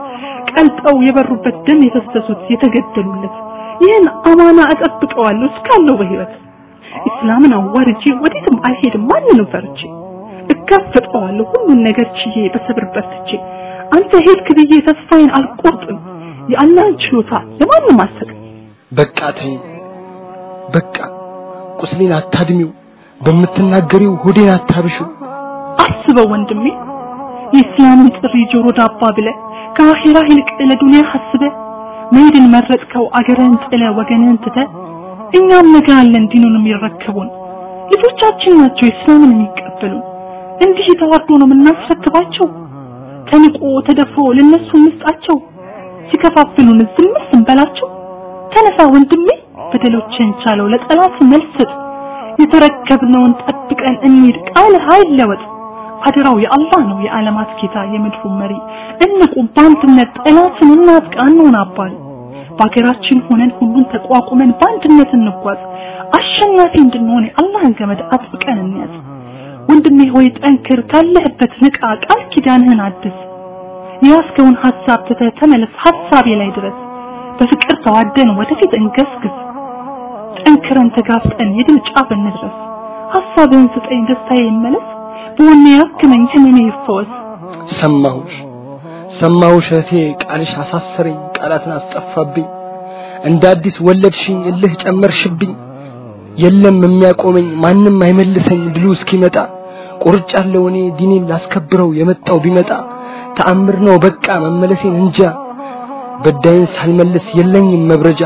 ቀልጠው የበሩበት ደም የፈሰሱት የተገደሉለት። ይህን አማና እጠብቀዋለሁ እስካለሁ በህይወት ኢስላምን አዋርጄ ወዴትም አልሄድም ማንንም ፈርቼ እጋፈጠዋለሁ ሁሉን ነገር ችዬ በሰብር በርትቼ። አንተ ሄድክ ብዬ ተስፋዬን አልቆርጥም የአላህን ችሎታ ለማንም አልሰጥም። በቃ ተይ በቃ ቁስሌን አታድሚው በምትናገሪው ሆዴን አታብሽው አስበው ወንድሜ የእስላምን ጥሪ ጆሮ ዳባ ብለ ከአኺራ ይልቅ ለዱንያ ሐስበ መሄድን መረጥከው አገርህን ጥለ ወገንህን ትተ እኛም ነገ አለን ዲኑን የሚረከቡን። ልጆቻችን ናቸው እስላምን የሚቀበሉን። እንዲህ ተዋርዶ ነው የምናስረክባቸው። ተንቆ ተደፍሮ ለነሱ እንስጣቸው። ሲከፋፍሉን ዝም ስንበላቸው ተነሳ ወንድሜ በደሎችን ቻለው ለጠላት መልሰጥ የተረከብነውን ጠብቀን እንሂድ። ቃል አይለወጥ አደራው የአላህ ነው የዓለማት ጌታ የምድሩ መሪ። እንቁ በአንድነት ጠላትን እናጥቃ አባል። በሀገራችን ሆነን ሁሉን ተቋቁመን በአንድነት እንጓዝ። አሸናፊ እንድንሆን የአላህን ገመድ አጥብቀን እንያዝ። ወንድሜ ሆይ ጠንክር ካለህበት ንቃ ቃል ኪዳንህን አድስ። የያዝከውን ሐሳብ ትተህ ሐሳቤ ላይ ድረስ። በፍቅር ተዋደን ወደፊት እንገስግስ ጠንክረን ተጋፍጠን የድል ጫፍ እንድረስ። ሐሳብህን ስጠኝ ደስታዬ ይመለስ። በወኔ ያክመኝ ህመሜ ይፈወስ። ሰማሁሽ ሰማሁሽ እህቴ ቃልሽ አሳሰረኝ ቃላትን አስጠፋብኝ። እንደ አዲስ ወለድሽኝ እልህ ጨመርሽብኝ። የለም የሚያቆመኝ ማንም አይመልሰኝ ድሉ እስኪመጣ። ቆርጫለሁ እኔ ዲኔን ላስከብረው የመጣው ቢመጣ። ተአምር ነው በቃ መመለሴን እንጃ። በዳይን ሳልመልስ የለኝም መብረጃ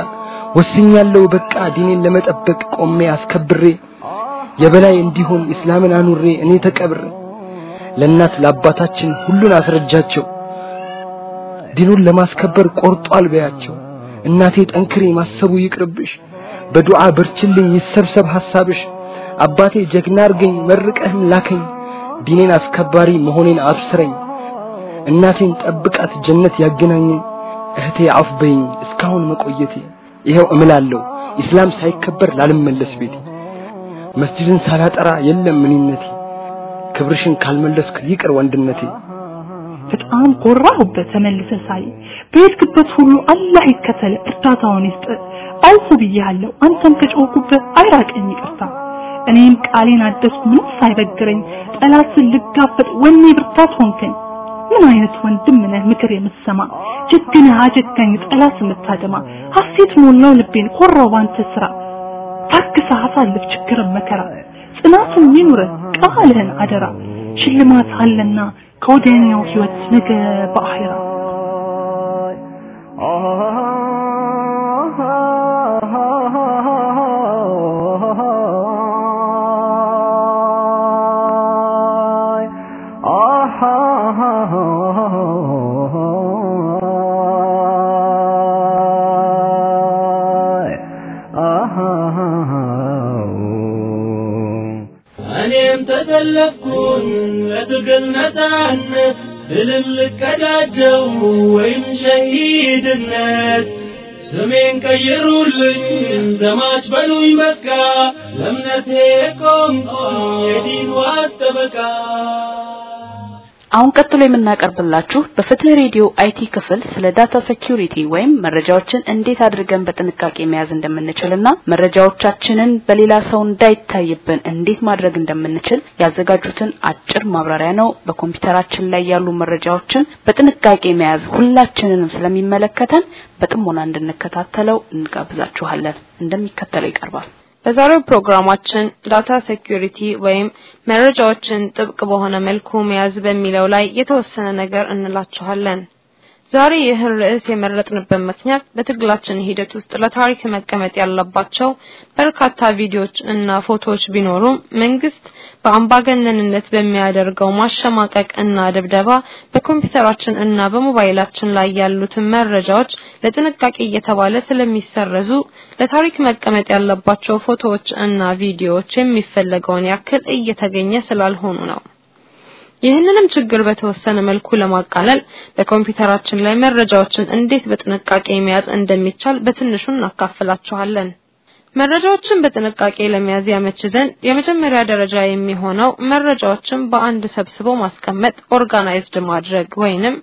ወስኛለሁ በቃ ዲኔን ለመጠበቅ ቆሜ አስከብሬ የበላይ እንዲሆን እስላምን አኑሬ እኔ ተቀብሬ ለእናት ለአባታችን ሁሉን አስረጃቸው። ዲኑን ለማስከበር ቆርጧል በያቸው። እናቴ ጠንክሬ ማሰቡ ይቅርብሽ። በዱዓ በርቺልኝ ይሰብሰብ ሐሳብሽ። አባቴ ጀግና አርገኝ መርቀህም ላከኝ። ዲኔን አስከባሪ መሆኔን አብስረኝ። እናቴን ጠብቃት ጀነት ያገናኘኝ። እህቴ አፍ በይኝ እስካሁን መቆየቴ ይኸው እምላለሁ ኢስላም ሳይከበር ላልመለስ ቤቴ። መስጂድን ሳላጠራ የለም ምንነቴ ክብርሽን ካልመለስክ ይቅር ወንድነቴ። በጣም ኮራሁበት ተመልሰህ ሳይ በሄድክበት ሁሉ አላህ ይከተል እርዳታውን ይስጥ አውፉ ብያለሁ አንተም ከጮህኩበት አይራቀኝ ይቅርታ። እኔም ቃሌን አደስኩ ምንም ሳይበግረኝ ጠላትን ልጋፈጥ ወኔ ብርታት ሆንከኝ ምን አይነት ወንድም ነህ ምክር የምትሰማ ጀግነህ አጀጋኝ ጠላት የምታደማ ሐሴት ሞላው ልቤን ኮራው ባንተ ስራ ታግሰህ አሳልፍ ችግርን መከራ ጽናቱን ይኑረን ቃልህን አደራ ሽልማት አለና ከወዲያኛው ህይወት ነገ በአኺራ ተሰለፍኩኝ ለትግል ነፃነት ድልን ልቀዳጀው ወይም ሸሂድነት። ስሜን ቀይሩልኝ ዘማች በሉኝ በቃ ለእምነቴ ቆምኩ የዲን ዋስ ጠበቃ አሁን ቀጥሎ የምናቀርብላችሁ በፍትህ ሬዲዮ IT ክፍል ስለ data security ወይም መረጃዎችን እንዴት አድርገን በጥንቃቄ መያዝ እንደምንችልና መረጃዎቻችንን በሌላ ሰው እንዳይታይብን እንዴት ማድረግ እንደምንችል ያዘጋጁትን አጭር ማብራሪያ ነው። በኮምፒውተራችን ላይ ያሉ መረጃዎችን በጥንቃቄ መያዝ ሁላችንንም ስለሚመለከተን በጥሞና እንድንከታተለው እንጋብዛችኋለን። እንደሚከተለው ይቀርባል። በዛሬው ፕሮግራማችን data security ወይም መረጃዎችን ጥብቅ በሆነ መልኩ መያዝ በሚለው ላይ የተወሰነ ነገር እንላችኋለን። ዛሬ ይህን ርዕስ የመረጥንበት ምክንያት በትግላችን ሂደት ውስጥ ለታሪክ መቀመጥ ያለባቸው በርካታ ቪዲዮዎች እና ፎቶዎች ቢኖሩም መንግስት በአምባገነንነት በሚያደርገው ማሸማቀቅ እና ድብደባ በኮምፒውተራችን እና በሞባይላችን ላይ ያሉትን መረጃዎች ለጥንቃቄ እየተባለ ስለሚሰረዙ ለታሪክ መቀመጥ ያለባቸው ፎቶዎች እና ቪዲዮዎች የሚፈለገውን ያክል እየተገኘ ስላልሆኑ ነው። ይህንንም ችግር በተወሰነ መልኩ ለማቃለል በኮምፒውተራችን ላይ መረጃዎችን እንዴት በጥንቃቄ መያዝ እንደሚቻል በትንሹ እናካፍላችኋለን። መረጃዎችን በጥንቃቄ ለመያዝ ያመች ዘንድ የመጀመሪያ ደረጃ የሚሆነው መረጃዎችን በአንድ ሰብስቦ ማስቀመጥ organized ማድረግ ወይንም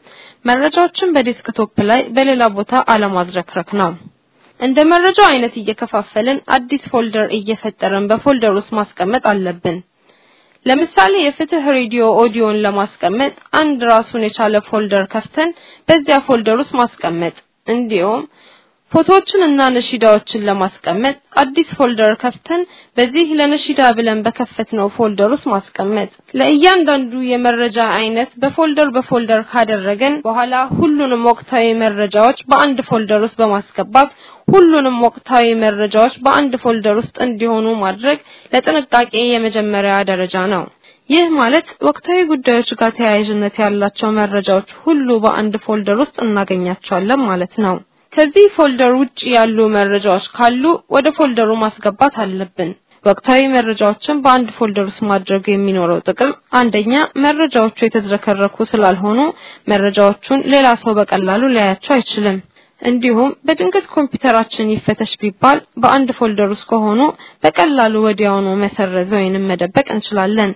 መረጃዎችን በ desktop ላይ በሌላ ቦታ አለማዝረክረክ ነው። እንደ መረጃው አይነት እየከፋፈልን አዲስ folder እየፈጠርን በ folder ውስጥ ማስቀመጥ አለብን። ለምሳሌ የፍትህ ሬዲዮ ኦዲዮን ለማስቀመጥ አንድ ራሱን የቻለ folder ከፍተን በዚያ folder ውስጥ ማስቀመጥ። እንዲሁም ፎቶዎችን እና ነሺዳዎችን ለማስቀመጥ አዲስ folder ከፍተን በዚህ ለነሺዳ ብለን በከፈትነው folder ውስጥ ማስቀመጥ። ለእያንዳንዱ የመረጃ አይነት በ folder በ folder ካደረግን በኋላ ሁሉንም ወቅታዊ መረጃዎች በአንድ folder ውስጥ በማስገባት ሁሉንም ወቅታዊ መረጃዎች በአንድ folder ውስጥ እንዲሆኑ ማድረግ ለጥንቃቄ የመጀመሪያ ደረጃ ነው። ይህ ማለት ወቅታዊ ጉዳዮች ጋር ተያያዥነት ያላቸው መረጃዎች ሁሉ በአንድ folder ውስጥ እናገኛቸዋለን ማለት ነው። ከዚህ folder ውጭ ያሉ መረጃዎች ካሉ ወደ folder ኡ ማስገባት አለብን። ወቅታዊ መረጃዎችን በአንድ folder ውስጥ ማድረግ የሚኖረው ጥቅም አንደኛ መረጃዎቹ የተዝረከረኩ ስላልሆኑ መረጃዎቹን ሌላ ሰው በቀላሉ ሊያያቸው አይችልም። እንዲሁም በድንገት ኮምፒውተራችን ይፈተሽ ቢባል በአንድ folder ውስጥ ከሆኑ በቀላሉ ወዲያውኑ መሰረዝ ወይንም መደበቅ እንችላለን።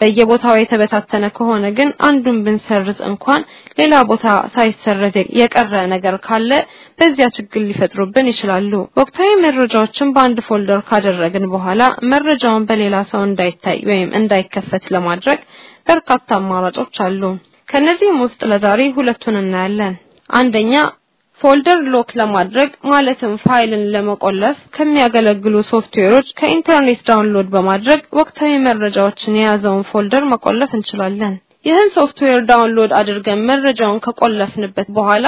በየቦታው የተበታተነ ከሆነ ግን አንዱን ብንሰርዝ እንኳን ሌላ ቦታ ሳይሰረዝ የቀረ ነገር ካለ በዚያ ችግር ሊፈጥሩብን ይችላሉ። ወቅታዊ መረጃዎችን በአንድ folder ካደረግን በኋላ መረጃውን በሌላ ሰው እንዳይታይ ወይም እንዳይከፈት ለማድረግ በርካታ አማራጮች አሉ። ከነዚህም ውስጥ ለዛሬ ሁለቱን እናያለን። አንደኛ folder lock ለማድረግ ማለትም ፋይልን ለመቆለፍ ከሚያገለግሉ ሶፍትዌሮች ከኢንተርኔት download በማድረግ ወቅታዊ መረጃዎችን የያዘውን folder መቆለፍ እንችላለን። ይህን ሶፍትዌር download አድርገን መረጃውን ከቆለፍንበት በኋላ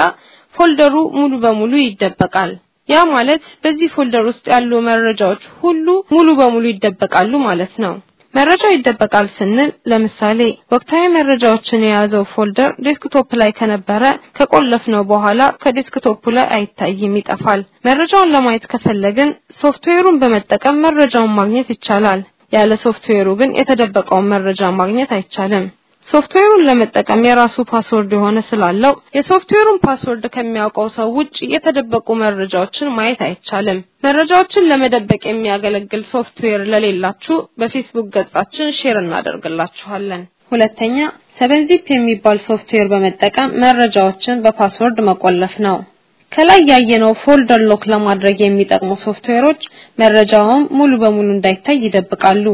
folder ኡ ሙሉ በሙሉ ይደበቃል። ያ ማለት በዚህ folder ውስጥ ያሉ መረጃዎች ሁሉ ሙሉ በሙሉ ይደበቃሉ ማለት ነው። መረጃው ይደበቃል ስንል ለምሳሌ ወቅታዊ መረጃዎችን የያዘው folder desktop ላይ ከነበረ ከቆለፍነው በኋላ ከ desktop ኡ ላይ አይታይም፣ ይጠፋል። መረጃውን ለማየት ከፈለግን ሶፍትዌሩን በመጠቀም መረጃውን ማግኘት ይቻላል። ያለ ሶፍትዌሩ ግን የተደበቀውን መረጃ ማግኘት አይቻልም። ሶፍትዌሩን ለመጠቀም የራሱ password የሆነ ስላለው የሶፍትዌሩን password ከሚያውቀው ሰው ውጭ የተደበቁ መረጃዎችን ማየት አይቻልም። መረጃዎችን ለመደበቅ የሚያገለግል ሶፍትዌር ለሌላችሁ በፌስቡክ ገጻችን share እናደርግላችኋለን። ሁለተኛ Seven Zip የሚባል ሶፍትዌር በመጠቀም መረጃዎችን በ password መቆለፍ ነው። ከላይ ያየነው folder lock ለማድረግ የሚጠቅሙ ሶፍትዌሮች መረጃውን ሙሉ በሙሉ እንዳይታይ ይደብቃሉ።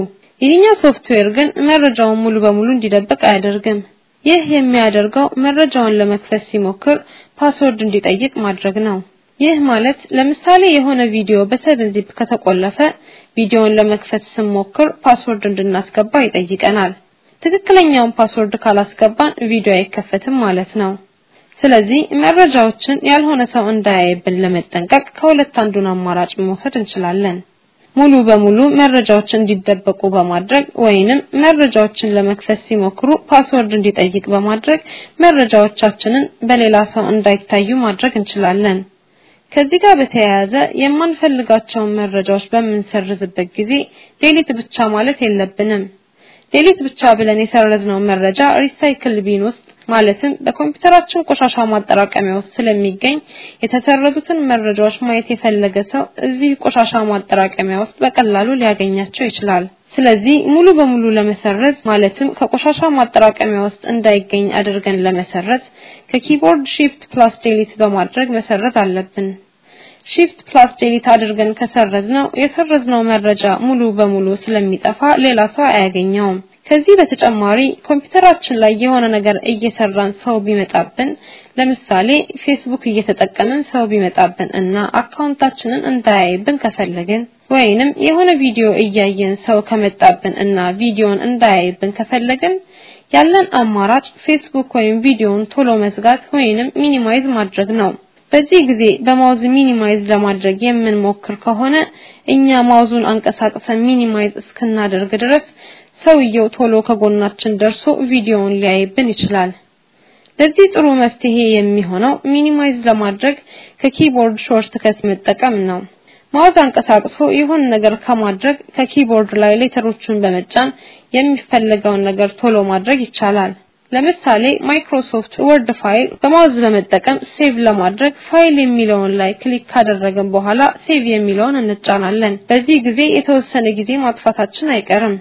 ይህኛው ሶፍትዌር ግን መረጃውን ሙሉ በሙሉ እንዲደብቅ አያደርግም። ይህ የሚያደርገው መረጃውን ለመክፈት ሲሞክር password እንዲጠይቅ ማድረግ ነው። ይህ ማለት ለምሳሌ የሆነ ቪዲዮ በ Seven Zip ከተቆለፈ ቪዲዮውን ለመክፈት ስንሞክር password እንድናስገባ ይጠይቀናል። ትክክለኛውን password ካላስገባን ቪዲዮ አይከፈትም ማለት ነው። ስለዚህ መረጃዎችን ያልሆነ ሰው እንዳያይብን ለመጠንቀቅ ከሁለት አንዱን አማራጭ መውሰድ እንችላለን። ሙሉ በሙሉ መረጃዎች እንዲደበቁ በማድረግ ወይንም መረጃዎችን ለመክፈት ሲሞክሩ password እንዲጠይቅ በማድረግ መረጃዎቻችንን በሌላ ሰው እንዳይታዩ ማድረግ እንችላለን። ከዚህ ጋር በተያያዘ የማንፈልጋቸውን መረጃዎች በምንሰርዝበት ጊዜ delete ብቻ ማለት የለብንም። delete ብቻ ብለን የሰረዝነው መረጃ recycle bin ውስጥ ማለትም በኮምፒውተራችን ቆሻሻ ማጠራቀሚያ ውስጥ ስለሚገኝ የተሰረዙትን መረጃዎች ማየት የፈለገ ሰው እዚህ ቆሻሻ ማጠራቀሚያ ውስጥ በቀላሉ ሊያገኛቸው ይችላል። ስለዚህ ሙሉ በሙሉ ለመሰረዝ ማለትም ከቆሻሻ ማጠራቀሚያ ውስጥ እንዳይገኝ አድርገን ለመሰረዝ ከ keyboard shift plus delete በማድረግ መሰረዝ አለብን። shift plus delete አድርገን ከሰረዝነው የሰረዝነው መረጃ ሙሉ በሙሉ ስለሚጠፋ ሌላ ሰው አያገኘውም። ከዚህ በተጨማሪ ኮምፒውተራችን ላይ የሆነ ነገር እየሰራን ሰው ቢመጣብን ለምሳሌ ፌስቡክ እየተጠቀምን ሰው ቢመጣብን እና account ኣችንን እንዳያይብን ከፈለግን ወይንም የሆነ ቪዲዮ እያየን ሰው ከመጣብን እና ቪዲዮን እንዳያይብን ከፈለግን ያለን አማራጭ ፌስቡክ ወይም ቪዲዮን ቶሎ መዝጋት ወይንም minimize ማድረግ ነው። በዚህ ጊዜ በ mouse minimize ለማድረግ የምንሞክር ከሆነ እኛ mouse ኡን አንቀሳቅሰን minimize እስክናደርግ ድረስ ሰውየው ቶሎ ከጎናችን ደርሶ ቪዲዮውን ሊያይብን ይችላል። ለዚህ ጥሩ መፍትሄ የሚሆነው minimize ለማድረግ ከ keyboard shortcut መጠቀም ነው። mouse አንቀሳቅሶ የሆነ ነገር ከማድረግ ከ keyboard ላይ letter ኦቹን በመጫን የሚፈለገውን ነገር ቶሎ ማድረግ ይቻላል። ለምሳሌ Microsoft Word file በ mouse በመጠቀም save ለማድረግ ፋይል የሚለውን ላይ click ካደረግን በኋላ save የሚለውን እንጫናለን። በዚህ ጊዜ የተወሰነ ጊዜ ማጥፋታችን አይቀርም።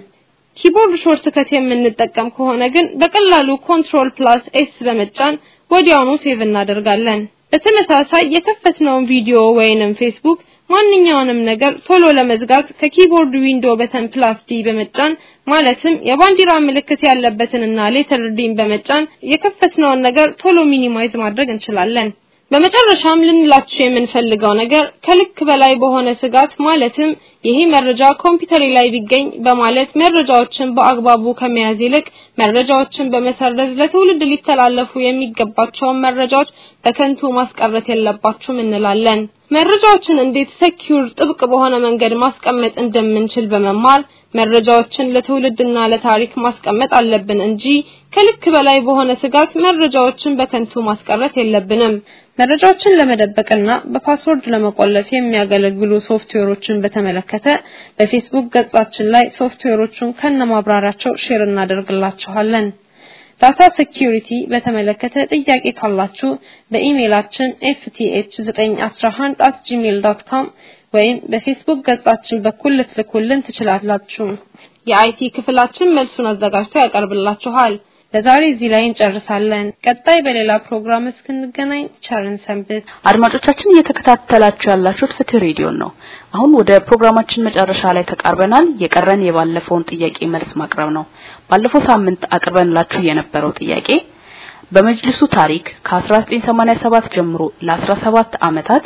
keyboard shortcut የምንጠቀም ከሆነ ግን በቀላሉ control plus S በመጫን ወዲያውኑ save እናደርጋለን። በተመሳሳይ የከፈትነውን ቪዲዮ ወይንም ፌስቡክ ማንኛውንም ነገር ቶሎ ለመዝጋት ከ keyboard window button plus D በመጫን ማለትም የባንዲራ ምልክት ያለበትንና letter D ን በመጫን የከፈትነውን ነገር ቶሎ minimize ማድረግ እንችላለን። በመጨረሻም ልንላችሁ የምንፈልገው ነገር ከልክ በላይ በሆነ ስጋት ማለትም ይሄ መረጃ ኮምፒውተሬ ላይ ቢገኝ በማለት መረጃዎችን በአግባቡ ከመያዝ ይልቅ መረጃዎችን በመሰረዝ ለትውልድ ሊተላለፉ የሚገባቸውን መረጃዎች በከንቱ ማስቀረት የለባችሁም እንላለን። መረጃዎችን እንዴት secure ጥብቅ በሆነ መንገድ ማስቀመጥ እንደምንችል በመማር መረጃዎችን ለትውልድና ለታሪክ ማስቀመጥ አለብን እንጂ ከልክ በላይ በሆነ ስጋት መረጃዎችን በከንቱ ማስቀረት የለብንም። መረጃዎችን ለመደበቅና በ password ለመቆለፍ የሚያገለግሉ ሶፍትዌሮችን በተመለከተ በፌስቡክ ገጻችን ላይ ሶፍትዌሮቹን ከነማብራሪያቸው share እናደርግላችኋለን። data security በተመለከተ ጥያቄ ካላችሁ በኢሜይላችን fth911@gmail.com ወይም በፌስቡክ ገጻችን በኩል ልትልኩልን ትችላላችሁ። የ IT ክፍላችን መልሱን አዘጋጅቶ ያቀርብላችኋል። ለዛሬ እዚህ ላይ እንጨርሳለን። ቀጣይ በሌላ ፕሮግራም እስክንገናኝ ቸርን ሰንብት። አድማጮቻችን እየተከታተላችሁ ያላችሁት ፍትህ ሬዲዮን ነው። አሁን ወደ ፕሮግራማችን መጨረሻ ላይ ተቃርበናል። የቀረን የባለፈውን ጥያቄ መልስ ማቅረብ ነው። ባለፈው ሳምንት አቅርበንላችሁ የነበረው ጥያቄ በመጅልሱ ታሪክ ከ1987 ጀምሮ ለ17 ዓመታት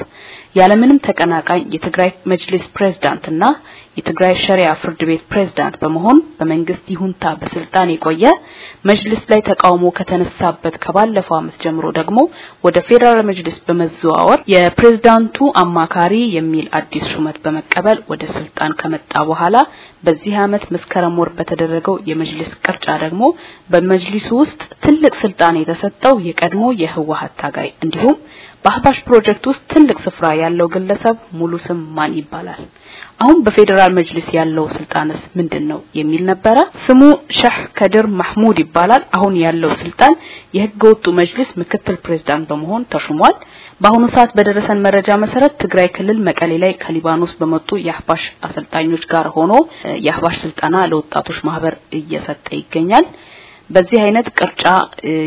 ያለምንም ተቀናቃኝ የትግራይ መጅሊስ ፕሬዝዳንትና የትግራይ ሸሪያ ፍርድ ቤት ፕሬዝዳንት በመሆን በመንግስት ይሁንታ በስልጣን የቆየ መጅልስ ላይ ተቃውሞ ከተነሳበት ከባለፈው ዓመት ጀምሮ ደግሞ ወደ ፌዴራል መጅልስ በመዘዋወር የፕሬዝዳንቱ አማካሪ የሚል አዲስ ሹመት በመቀበል ወደ ስልጣን ከመጣ በኋላ በዚህ ዓመት መስከረም ወር በተደረገው የመጅልስ ቅርጫ ደግሞ በመጅሊሱ ውስጥ ትልቅ ስልጣን የተሰጠው የቀድሞ የህወሀት ታጋይ እንዲሁም በአህባሽ ፕሮጀክት ውስጥ ትልቅ ስፍራ ያለው ግለሰብ ሙሉ ስም ማን ይባላል? አሁን በፌዴራል መጅሊስ ያለው ስልጣንስ ምንድነው የሚል ነበረ። ስሙ ሸህ ከድር ማህሙድ ይባላል። አሁን ያለው ስልጣን የህገ ወጡ መጅሊስ ምክትል ፕሬዝዳንት በመሆን ተሹሟል። በአሁኑ ሰዓት በደረሰን መረጃ መሰረት ትግራይ ክልል መቀሌ ላይ ከሊባኖስ በመጡ የአህባሽ አሰልጣኞች ጋር ሆኖ የአህባሽ ስልጠና ለወጣቶች ማህበር እየሰጠ ይገኛል። በዚህ አይነት ቅርጫ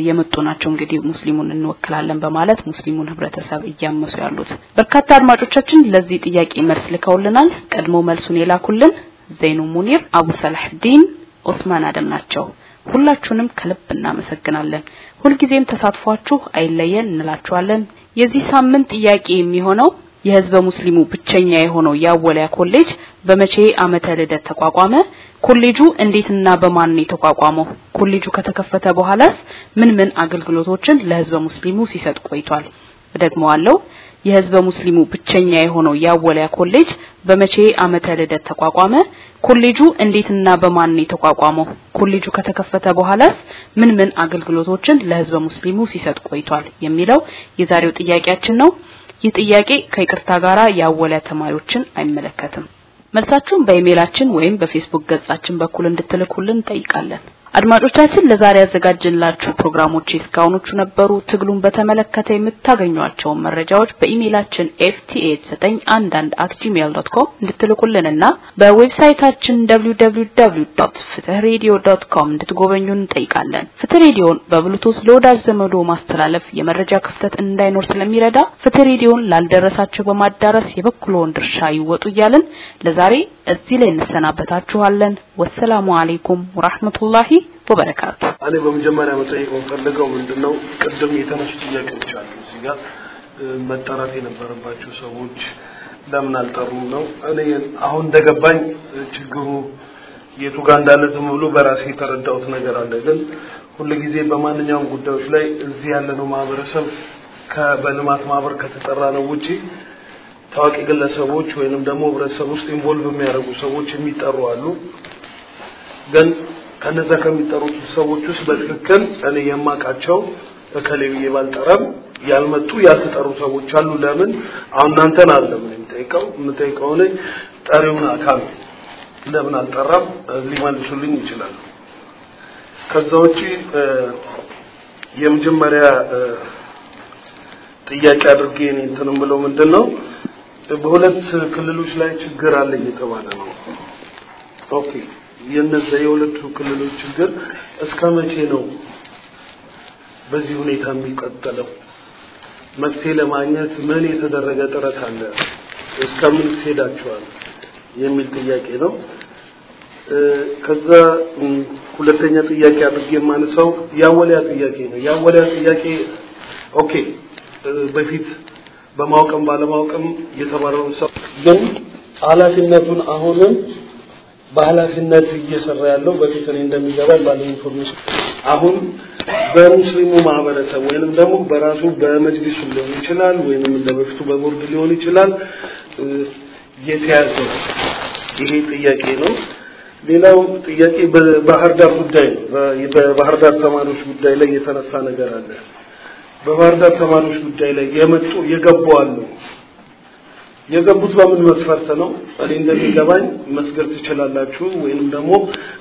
የመጡ ናቸው እንግዲህ ሙስሊሙን እንወክላለን በማለት ሙስሊሙን ህብረተሰብ እያመሱ ያሉት በርካታ አድማጮቻችን ለዚህ ጥያቄ መልስ ልከውልናል። ቀድሞ መልሱን የላኩልን ዘይኑ ሙኒር፣ አቡ ሰላህዲን፣ ኦስማን አደም ናቸው። ሁላችሁንም ከልብ እናመሰግናለን። ሁልጊዜም ተሳትፏችሁ አይለየን እንላችኋለን። የዚህ ሳምንት ጥያቄ የሚሆነው የህዝበ ሙስሊሙ ብቸኛ የሆነው የአወሊያ ኮሌጅ በመቼ ዓመተ ልደት ተቋቋመ? ኮሌጁ እንዴትና በማን ነው የተቋቋመው? ኮሌጁ ከተከፈተ በኋላስ ምን ምን አገልግሎቶችን ለህዝበ ሙስሊሙ ሲሰጥ ቆይቷል? እደግመዋለሁ። የህዝበ ሙስሊሙ ብቸኛ የሆነው የአወሊያ ኮሌጅ በመቼ ዓመተ ልደት ተቋቋመ? ኮሌጁ እንዴትና በማን ነው የተቋቋመው? ኮሌጁ ከተከፈተ በኋላስ ምን ምን አገልግሎቶችን ለህዝበ ሙስሊሙ ሲሰጥ ቆይቷል? የሚለው የዛሬው ጥያቄያችን ነው። ይህ ጥያቄ ከይቅርታ ጋራ የአወሊያ ተማሪዎችን አይመለከትም። መልሳችሁን በኢሜይላችን ወይም በፌስቡክ ገጻችን በኩል እንድትልኩልን እንጠይቃለን። አድማጮቻችን ለዛሬ ያዘጋጀንላችሁ ፕሮግራሞች እስካሁኖቹ ነበሩ። ትግሉን በተመለከተ የምታገኟቸውን መረጃዎች በኢሜይላችን fta911@gmail.com እንድትልኩልንና በዌብሳይታችን www.fithradio.com እንድትጎበኙን እንጠይቃለን። ፍትህ ሬዲዮን በብሉቱዝ ለወዳጅ ዘመዶ ማስተላለፍ የመረጃ ክፍተት እንዳይኖር ስለሚረዳ ፍትህ ሬዲዮን ላልደረሳቸው በማዳረስ የበኩልዎን ድርሻ ይወጡ እያልን ለዛሬ እዚህ ላይ እንሰናበታችኋለን። والسلام عليكم ورحمة الله وبركاته። እኔ በመጀመሪያ መጠየቅ የምፈልገው ምንድነው ቅድም የተነሱ ጥያቄዎች አሉ እዚህ ጋር መጠራት የነበረባቸው ሰዎች ለምን አልጠሩም ነው። እኔ አሁን እንደገባኝ ችግሩ የቱ ጋር እንዳለ ዝም ብሎ በራሴ የተረዳሁት ነገር አለ። ግን ሁልጊዜ በማንኛውም ጉዳዮች ላይ እዚህ ያለነው ማህበረሰብ በልማት ማህበር ከተጠራ ነው ውጪ ታዋቂ ግለሰቦች ወይንም ደግሞ ህብረተሰብ ውስጥ ኢንቮልቭ የሚያደርጉ ሰዎች የሚጠሩ አሉ። ግን ከነዛ ከሚጠሩት ሰዎች ውስጥ በትክክል እኔ የማውቃቸው እከሌ ብዬ ባልጠራም ያልመጡ ያልተጠሩ ሰዎች አሉ። ለምን አሁን እናንተን አይደለም የምጠይቀው የምጠይቀው እኔ ጠሪውን አካል ለምን አልጠራም ሊመልሱልኝ ይችላሉ። ከዛ ውጪ የመጀመሪያ ጥያቄ አድርጌ እኔ እንትንም ብለው ምንድን ነው በሁለት ክልሎች ላይ ችግር አለ እየተባለ ነው። OK የነዛ የሁለቱ ክልሎች ችግር እስከ መቼ ነው በዚህ ሁኔታ የሚቀጥለው? መፍትሄ ለማግኘት ምን የተደረገ ጥረት አለ? እስከምን ሄዳችኋል? የሚል ጥያቄ ነው። ከዛ ሁለተኛ ጥያቄ አድርጌ የማነሳው የአወሊያ ጥያቄ ነው። የአወሊያ ጥያቄ OK በፊት በማወቅም ባለማወቅም የተባረሩ ሰው ግን ኃላፊነቱን አሁንም በኃላፊነት እየሰራ ያለው በፊት እኔ እንደሚገባኝ ባለ information አሁን በሙስሊሙ ማህበረሰብ ወይንም ደግሞ በራሱ በመጅሊሱ ሊሆን ይችላል ወይንም እንደ በፊቱ በቦርድ ሊሆን ይችላል የተያዘ ይሄ ጥያቄ ነው። ሌላው ጥያቄ በባህር ዳር ጉዳይ ነው። በባህር ዳር ተማሪዎች ጉዳይ ላይ የተነሳ ነገር አለ። በባህር ዳር ተማሪዎች ጉዳይ ላይ የመጡ የገቡ አሉ። የገቡት በምን መስፈርት ነው? እኔ እንደሚገባኝ መስገድ ትችላላችሁ ወይንም ደግሞ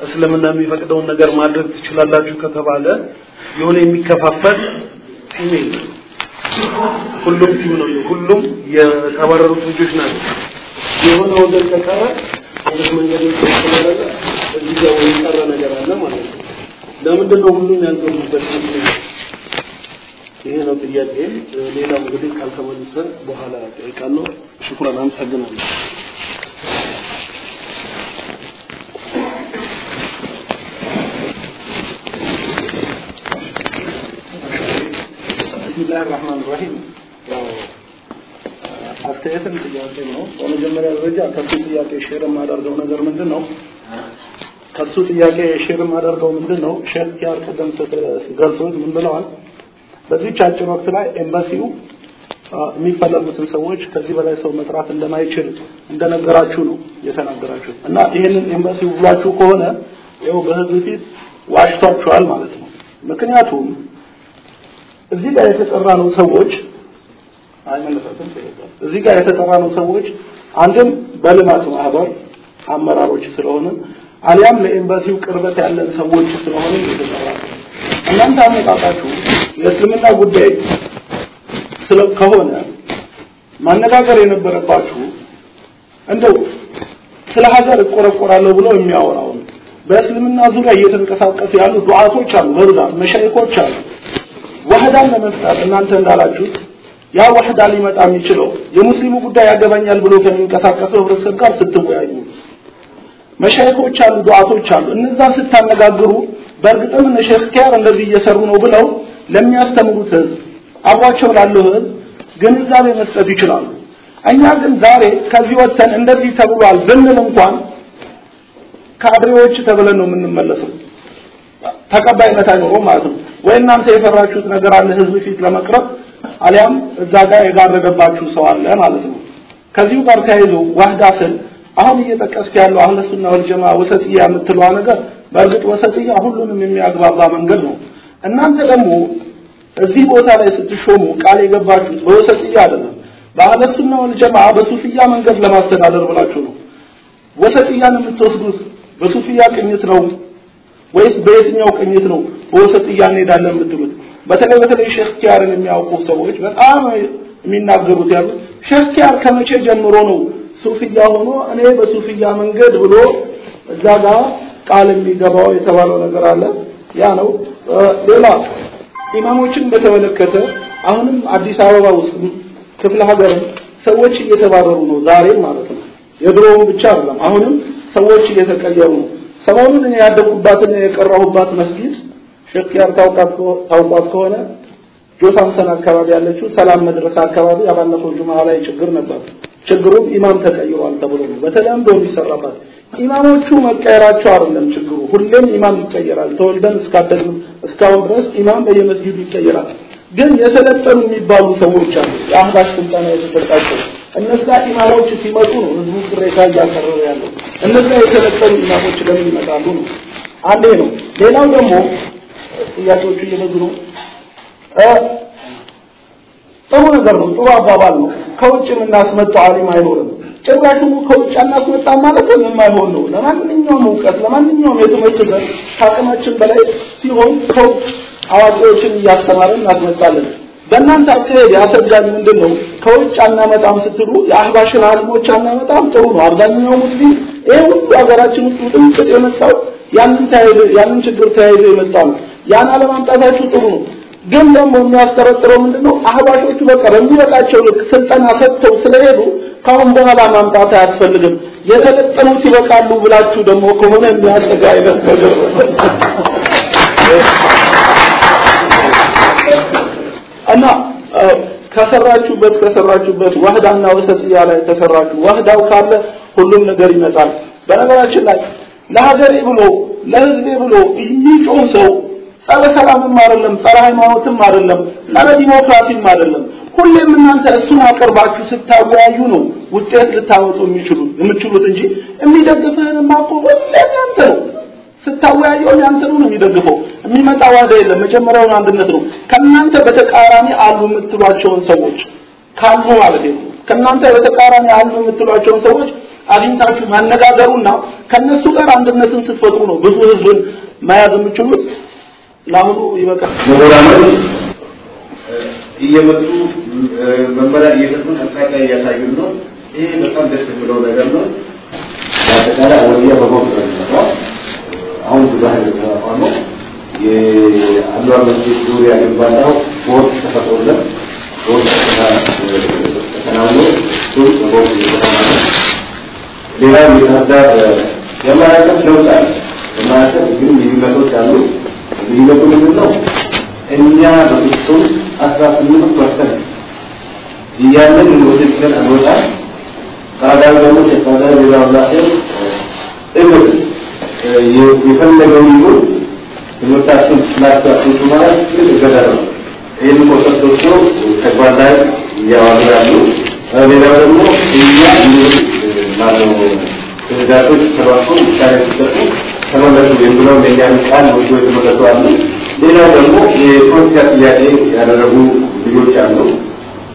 እስልምና የሚፈቅደውን ነገር ማድረግ ትችላላችሁ ከተባለ የሆነ የሚከፋፈል team ሁሉም team ነው። ሁሉም የተባረሩት ልጆች ናቸው። የሆነ ወገን ከቀረ ወደ መንገድ ስለሌለ እዚህ ጋር ነገር አለ ማለት ነው። ለምንድን ነው ሁሉም ያልገቡበት ምክንያት? ይሄ ነው ጥያቄ። ሌላው እንግዲህ ካልተመለሰ በኋላ እጠይቃለሁ። شكرا፣ አመሰግናለሁ። الرحمن الرحيم አስተያየትም ጥያቄ ነው። በመጀመሪያ ደረጃ ከሱ ጥያቄ share የማደርገው ነገር ምንድን ነው? ከሱ ጥያቄ ሼር የማደርገው ምንድን ነው? ሼክ ያር ቀደም ገልጾት ምን ብለዋል? በዚህች አጭር ወቅት ላይ ኤምባሲው የሚፈለጉትን ሰዎች ከዚህ በላይ ሰው መጥራት እንደማይችል እንደነገራችሁ ነው የተናገራችሁ እና ይህንን ኤምባሲው ብሏችሁ ከሆነ ይኸው በህዝብ ፊት ዋሽቷችኋል ማለት ነው። ምክንያቱም እዚህ ጋር የተጠራ ነው ሰዎች አይመለሳትም እዚህ ጋር የተጠራ ነው ሰዎች አንድም በልማት ማህበር አመራሮች ስለሆነ አሊያም ለኤምባሲው ቅርበት ያለን ሰዎች ስለሆነ የተጠራ እናንተ አመጣጣችሁ የእስልምና ጉዳይ ከሆነ ማነጋገር የነበረባችሁ እንደው ስለ ሀገር እቆረቆራለሁ ብሎ የሚያወራውን በእስልምና ዙሪያ እየተንቀሳቀሱ ያሉ ዱዓቶች አሉ፣ በብዛት መሻይኮች አሉ። ወህዳን ለመፍጠር እናንተ እንዳላችሁት ያ ወህዳ ሊመጣ የሚችለው የሙስሊሙ ጉዳይ ያገባኛል ብሎ ከሚንቀሳቀሰው ህብረተሰብ ጋር ስትወያዩ መሻይኮች አሉ፣ ዱዓቶች አሉ። እነዛ ስታነጋግሩ በእርግጥም እነ ሼክ ኪያር እንደዚህ እየሰሩ ነው ብለው ለሚያስተምሩት ህዝብ አብሯቸው ላለው ህዝብ ግንዛቤ መስጠት ይችላሉ። እኛ ግን ዛሬ ከዚህ ወጥተን እንደዚህ ተብሏል ብንል እንኳን ካድሬዎች ተብለን ነው የምንመለሰው። ተቀባይነት አይኖረውም ማለት ነው። ወይ እናንተ የፈራችሁት ነገር አለ ህዝብ ፊት ለመቅረብ አሊያም እዛ ጋር የጋረደባችሁ ሰው አለ ማለት ነው። ከዚሁ ጋር ተያይዞ ዋህዳ ስል አሁን እየጠቀስክ ያለው አህለ ሱና ወል ወሰጥያ የምትለዋ ነገር በእርግጥ ወሰጥያ ሁሉንም የሚያግባባ መንገድ ነው። እናንተ ደግሞ እዚህ ቦታ ላይ ስትሾሙ ቃል የገባችሁት በወሰጥያ አይደለም፣ በአህለ ሱና ወል በሱፍያ መንገድ ለማስተዳደር ብላችሁ ነው። ወሰጥያን የምትወስዱት በሱፊያ ቅኝት ነው ወይስ በየትኛው ቅኝት ነው በወሰጥያ እንሄዳለን የምትሉት? በተለይ በተለይ ሼክ ኪያርን የሚያውቁ ሰዎች በጣም የሚናገሩት ያሉት ሼክ ኪያር ከመቼ ጀምሮ ነው ሱፊያ ሆኖ እኔ በሱፊያ መንገድ ብሎ እዛ ጋር ቃል የሚገባው የተባለው ነገር አለ። ያ ነው። ሌላ ኢማሞችን በተመለከተ አሁንም አዲስ አበባ ውስጥ ክፍለ ሀገር ሰዎች እየተባረሩ ነው፣ ዛሬም ማለት ነው። የድሮውን ብቻ አይደለም፣ አሁንም ሰዎች እየተቀየሩ ነው። ሰሞኑን እኔ ያደጉባትን የቀራሁባት መስጊድ ሼክ ኪያር ታውቃት ከሆነ ጆታንሰን አካባቢ ያለችው ሰላም መድረሳ አካባቢ ያባለፈው ጁማ ላይ ችግር ነበር። ችግሩም ኢማም ተቀይሯል ተብሎ ነው በተለምዶ የሚሰራባት። ኢማሞቹ መቀየራቸው አይደለም ችግሩ፣ ሁሌም ኢማም ይቀየራል። ተወልደን እስካደግን እስካሁን ድረስ ኢማም በየመስጊዱ ይቀየራል። ግን የሰለጠኑ የሚባሉ ሰዎች አሉ፣ የአህባሽ ስልጠና የተሰጣቸው እነዛ ኢማሞች ሲመጡ ነው ህዝቡ ቅሬታ እያቀረበ ያለው። እነዛ የሰለጠኑ ኢማሞች ለምን ይመጣሉ ነው አንዴ ነው። ሌላው ደግሞ ጥያቄዎቹ እየበዙ ነው። ጥሩ ነገር ነው፣ ጥሩ አባባል ነው። ከውጭ የምናስመጣው አሊም አይኖርም። ጭራሹኑ ከውጭ አናስመጣም ማለት የማይሆን ነው። ለማንኛውም እውቀት ለማንኛውም የትምህርት ዘርፍ ከአቅማችን በላይ ሲሆን ከውጭ አዋቂዎችን እያስተማረን እናስመጣለን። በእናንተ አካሄድ ያሰጋኝ ምንድን ነው? ከውጭ አናመጣም ስትሉ የአህባሽን አሊሞች አናመጣም። ጥሩ ነው። አብዛኛው ሙስሊም ይሄ ሁሉ ሀገራችን ውስጥ ውጥንቅጥ የመጣው ያንን ችግር ተያይዞ የመጣ ነው። ያን አለማምጣታችሁ ጥሩ ነው። ግን ደግሞ የሚያስጠረጥረው ምንድነው? አህባሾቹ በቃ በሚበቃቸው ልክ ስልጠና ሰጥተው ስለሄዱ ካሁን በኋላ ማምጣት አያስፈልግም፣ የተለጠኑት ይበቃሉ ብላችሁ ደግሞ ከሆነ የሚያሰጋ አይነት እና ከሰራችሁበት ከሰራችሁበት ወህዳና ወሰጥያ ላይ ከሰራችሁ ወህዳው ካለ ሁሉም ነገር ይመጣል። በነገራችን ላይ ለሀገሬ ብሎ ለህዝቤ ብሎ የሚጮህ ሰው ጸረ ሰላምም አይደለም፣ ጸረ ሃይማኖትም አይደለም፣ ጸረ ዲሞክራሲም አይደለም። ሁሌም እናንተ እሱን አቅርባችሁ ስታወያዩ ነው ውጤት ልታወጡ የሚችሉት የምትችሉት እንጂ የሚደግፍህንማ እኮ ሁሌም ያንተ ነው። ስታወያየው ያንተኑ ነው የሚደግፈው። የሚመጣ ዋጋ የለም። መጀመሪያውን አንድነት ነው። ከእናንተ በተቃራኒ አሉ የምትሏቸውን ሰዎች ካሉ ማለት ነው። ከእናንተ በተቃራኒ አሉ የምትሏቸውን ሰዎች አግኝታችሁ ማነጋገሩና ከነሱ ጋር አንድነትን ስትፈጥሩ ነው ብዙ ህዝብን መያዝ የምችሉት። ለአሁኑ ይበቃል። ምሁራኖች እየመጡ መመሪያ እየሰጡን አቅጣጫ እያሳዩን ነው። ይሄ በጣም ደስ የሚለው ነገር ነው። በአጠቃላይ አወያ በቦክ ነው አሁን ሀይል ተቋቋመ የአንዷር መስጊድ ዙሪያ ግንባታው ቦርድ ተፈጥሮለት ቦርድ ተከናውኖ የማያቀፍ ለውጥ የማያቀፍ ግን ልዩነቶች አሉ። ልዩነቱ ምንድን? እኛ በፍጹም አስራ ስምንት ፐርሰንት እያለን ዩኒቨርሲቲ አንወጣም። ታዲያ ደግሞ ሌላው ላሴር እምር የፈለገው ይሁን ትምህርታችን ስላስታችሁ ማለት ግን እገዳ ነው። ይህን ወስዶ ተግባር ላይ እያዋሉ ያሉ ሌላው ደግሞ እኛ ማነው ትዕዛዞች ተባኮ ውሳኔ ሲሰጡ ተመለሱ የሚለው ለእኛን ቃል ወስዶ የተመለሱ አሉ። ሌላው ደግሞ የፖለቲካ ጥያቄ ያደረጉ ልጆች አሉ።